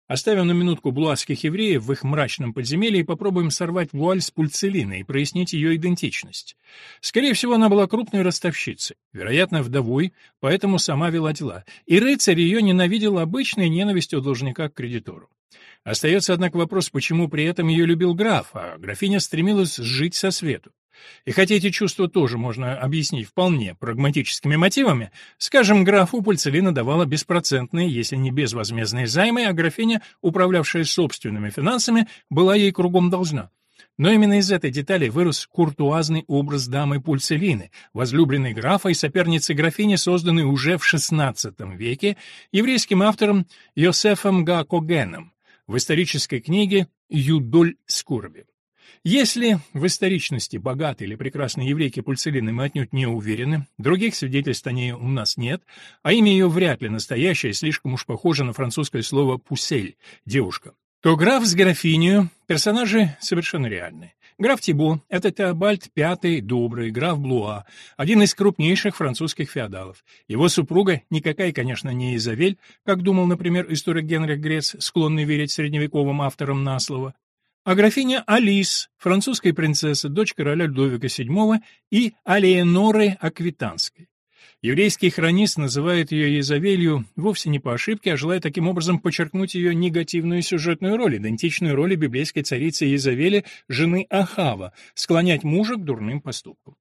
Оставим на минутку блуазских евреев в их мрачном подземелье и попробуем сорвать вуаль с пульцелины и прояснить ее идентичность. Скорее всего, она была крупной ростовщицей, вероятно, вдовой, поэтому сама вела дела, и рыцарь ее ненавидел обычной ненавистью должника к кредитору. Остается, однако, вопрос, почему при этом ее любил граф, а графиня стремилась жить со свету. И хотя эти чувства тоже можно объяснить вполне прагматическими мотивами, скажем, графу Пульцелина давала беспроцентные, если не безвозмездные займы, а графиня, управлявшая собственными финансами, была ей кругом должна. Но именно из этой детали вырос куртуазный образ дамы Пульцелины, возлюбленной графа и соперницы графини, созданный уже в XVI веке еврейским автором Йосефом Гакогеном в исторической книге «Юдоль скорби». Если в историчности богатой или прекрасной еврейки Пульцелины мы отнюдь не уверены, других свидетельств о ней у нас нет, а имя ее вряд ли настоящее, слишком уж похоже на французское слово «пусель» — девушка, то граф с графинью — персонажи совершенно реальные. Граф Тибо — это Теобальд V, добрый, граф Блуа, один из крупнейших французских феодалов. Его супруга никакая, конечно, не Изавель, как думал, например, историк Генрих Грец, склонный верить средневековым авторам на слово, а графиня Алис, французская принцесса, дочь короля Людовика VII и Алиеноры Аквитанской. Еврейский хронист называет ее Езавелью вовсе не по ошибке, а желая таким образом подчеркнуть ее негативную сюжетную роль, идентичную роли библейской царицы Езавели, жены Ахава, склонять мужа к дурным поступкам.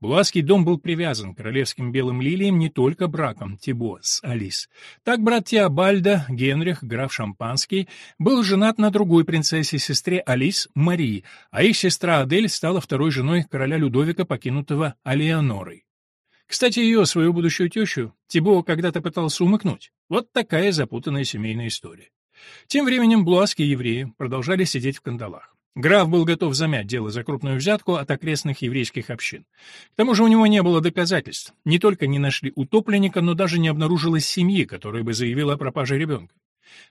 Булаский дом был привязан к королевским белым лилиям не только браком Тибо с Алис. Так брат Теобальда, Генрих, граф Шампанский, был женат на другой принцессе, сестре Алис, Марии, а их сестра Адель стала второй женой короля Людовика, покинутого Алеонорой. Кстати, ее, свою будущую тещу, Тибо когда-то пытался умыкнуть. Вот такая запутанная семейная история. Тем временем блуаские евреи продолжали сидеть в кандалах. Граф был готов замять дело за крупную взятку от окрестных еврейских общин. К тому же у него не было доказательств. Не только не нашли утопленника, но даже не обнаружилось семьи, которая бы заявила о пропаже ребенка.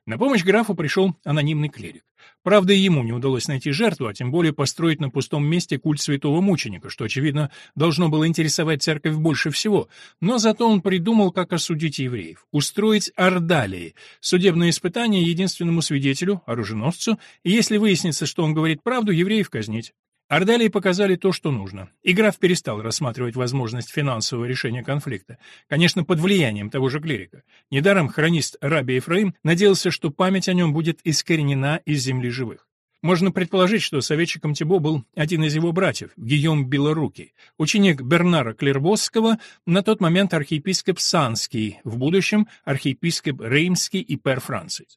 На помощь графу пришел анонимный клирик. Правда, ему не удалось найти жертву, а тем более построить на пустом месте культ святого мученика, что, очевидно, должно было интересовать церковь больше всего. Но зато он придумал, как осудить евреев. Устроить ордалии, судебное испытание единственному свидетелю, оруженосцу, и если выяснится, что он говорит правду, евреев казнить. Ордалии показали то, что нужно. И граф перестал рассматривать возможность финансового решения конфликта. Конечно, под влиянием того же клирика. Недаром хронист Раби Ефраим надеялся, что память о нем будет искоренена из земли живых. Можно предположить, что советчиком Тибо был один из его братьев, Гийом Белорукий, ученик Бернара Клербосского, на тот момент архиепископ Санский, в будущем архиепископ Реймский и пер Франций.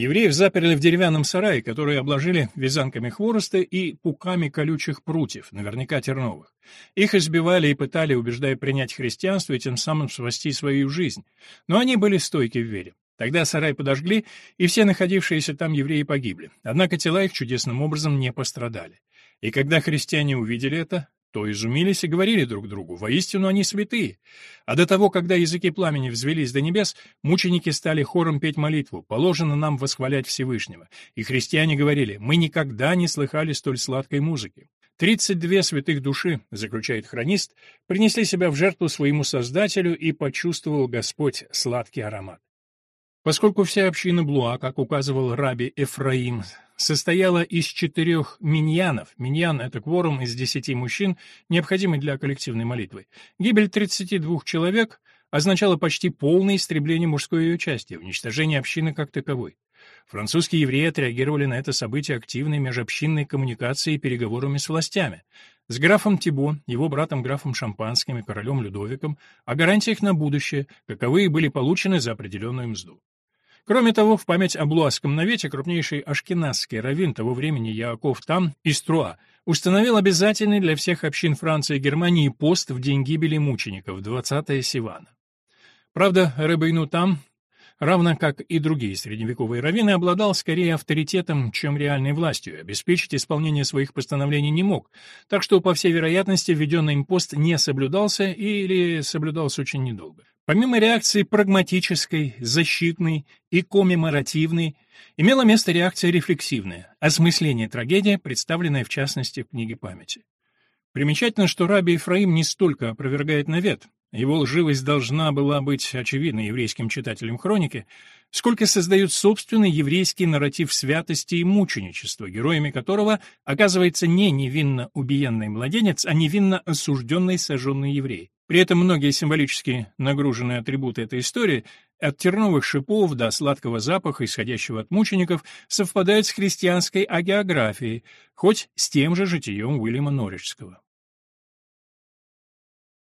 Евреев заперли в деревянном сарае, который обложили вязанками хвороста и пуками колючих прутьев, наверняка терновых. Их избивали и пытали, убеждая принять христианство и тем самым спасти свою жизнь. Но они были стойки в вере. Тогда сарай подожгли, и все находившиеся там евреи погибли. Однако тела их чудесным образом не пострадали. И когда христиане увидели это, то изумились и говорили друг другу, воистину они святые. А до того, когда языки пламени взвелись до небес, мученики стали хором петь молитву, положено нам восхвалять Всевышнего. И христиане говорили, мы никогда не слыхали столь сладкой музыки. Тридцать две святых души, заключает хронист, принесли себя в жертву своему Создателю, и почувствовал Господь сладкий аромат. Поскольку вся община Блуа, как указывал раби Эфраим, состояла из четырех миньянов, миньян — это кворум из десяти мужчин, необходимый для коллективной молитвы, гибель 32 человек означала почти полное истребление мужской ее части, уничтожение общины как таковой. Французские евреи отреагировали на это событие активной межобщинной коммуникацией и переговорами с властями. С графом Тибо, его братом графом Шампанским и королем Людовиком о гарантиях на будущее, каковые были получены за определенную мзду. Кроме того, в память о Блуаском навете крупнейший ашкеназский раввин того времени Яаков Там из Труа установил обязательный для всех общин Франции и Германии пост в день гибели мучеников, 20 Сивана. Правда, Рыбайну Там равно как и другие средневековые раввины, обладал скорее авторитетом, чем реальной властью, обеспечить исполнение своих постановлений не мог, так что, по всей вероятности, введенный им пост не соблюдался или соблюдался очень недолго. Помимо реакции прагматической, защитной и коммеморативной, имела место реакция рефлексивная, осмысление трагедии, представленная в частности в книге памяти. Примечательно, что Раби Ефраим не столько опровергает навет, его лживость должна была быть очевидна еврейским читателям хроники, сколько создают собственный еврейский нарратив святости и мученичества, героями которого оказывается не невинно убиенный младенец, а невинно осужденный сожженный еврей. При этом многие символически нагруженные атрибуты этой истории, от терновых шипов до сладкого запаха, исходящего от мучеников, совпадают с христианской агеографией, хоть с тем же житием Уильяма Норриджского.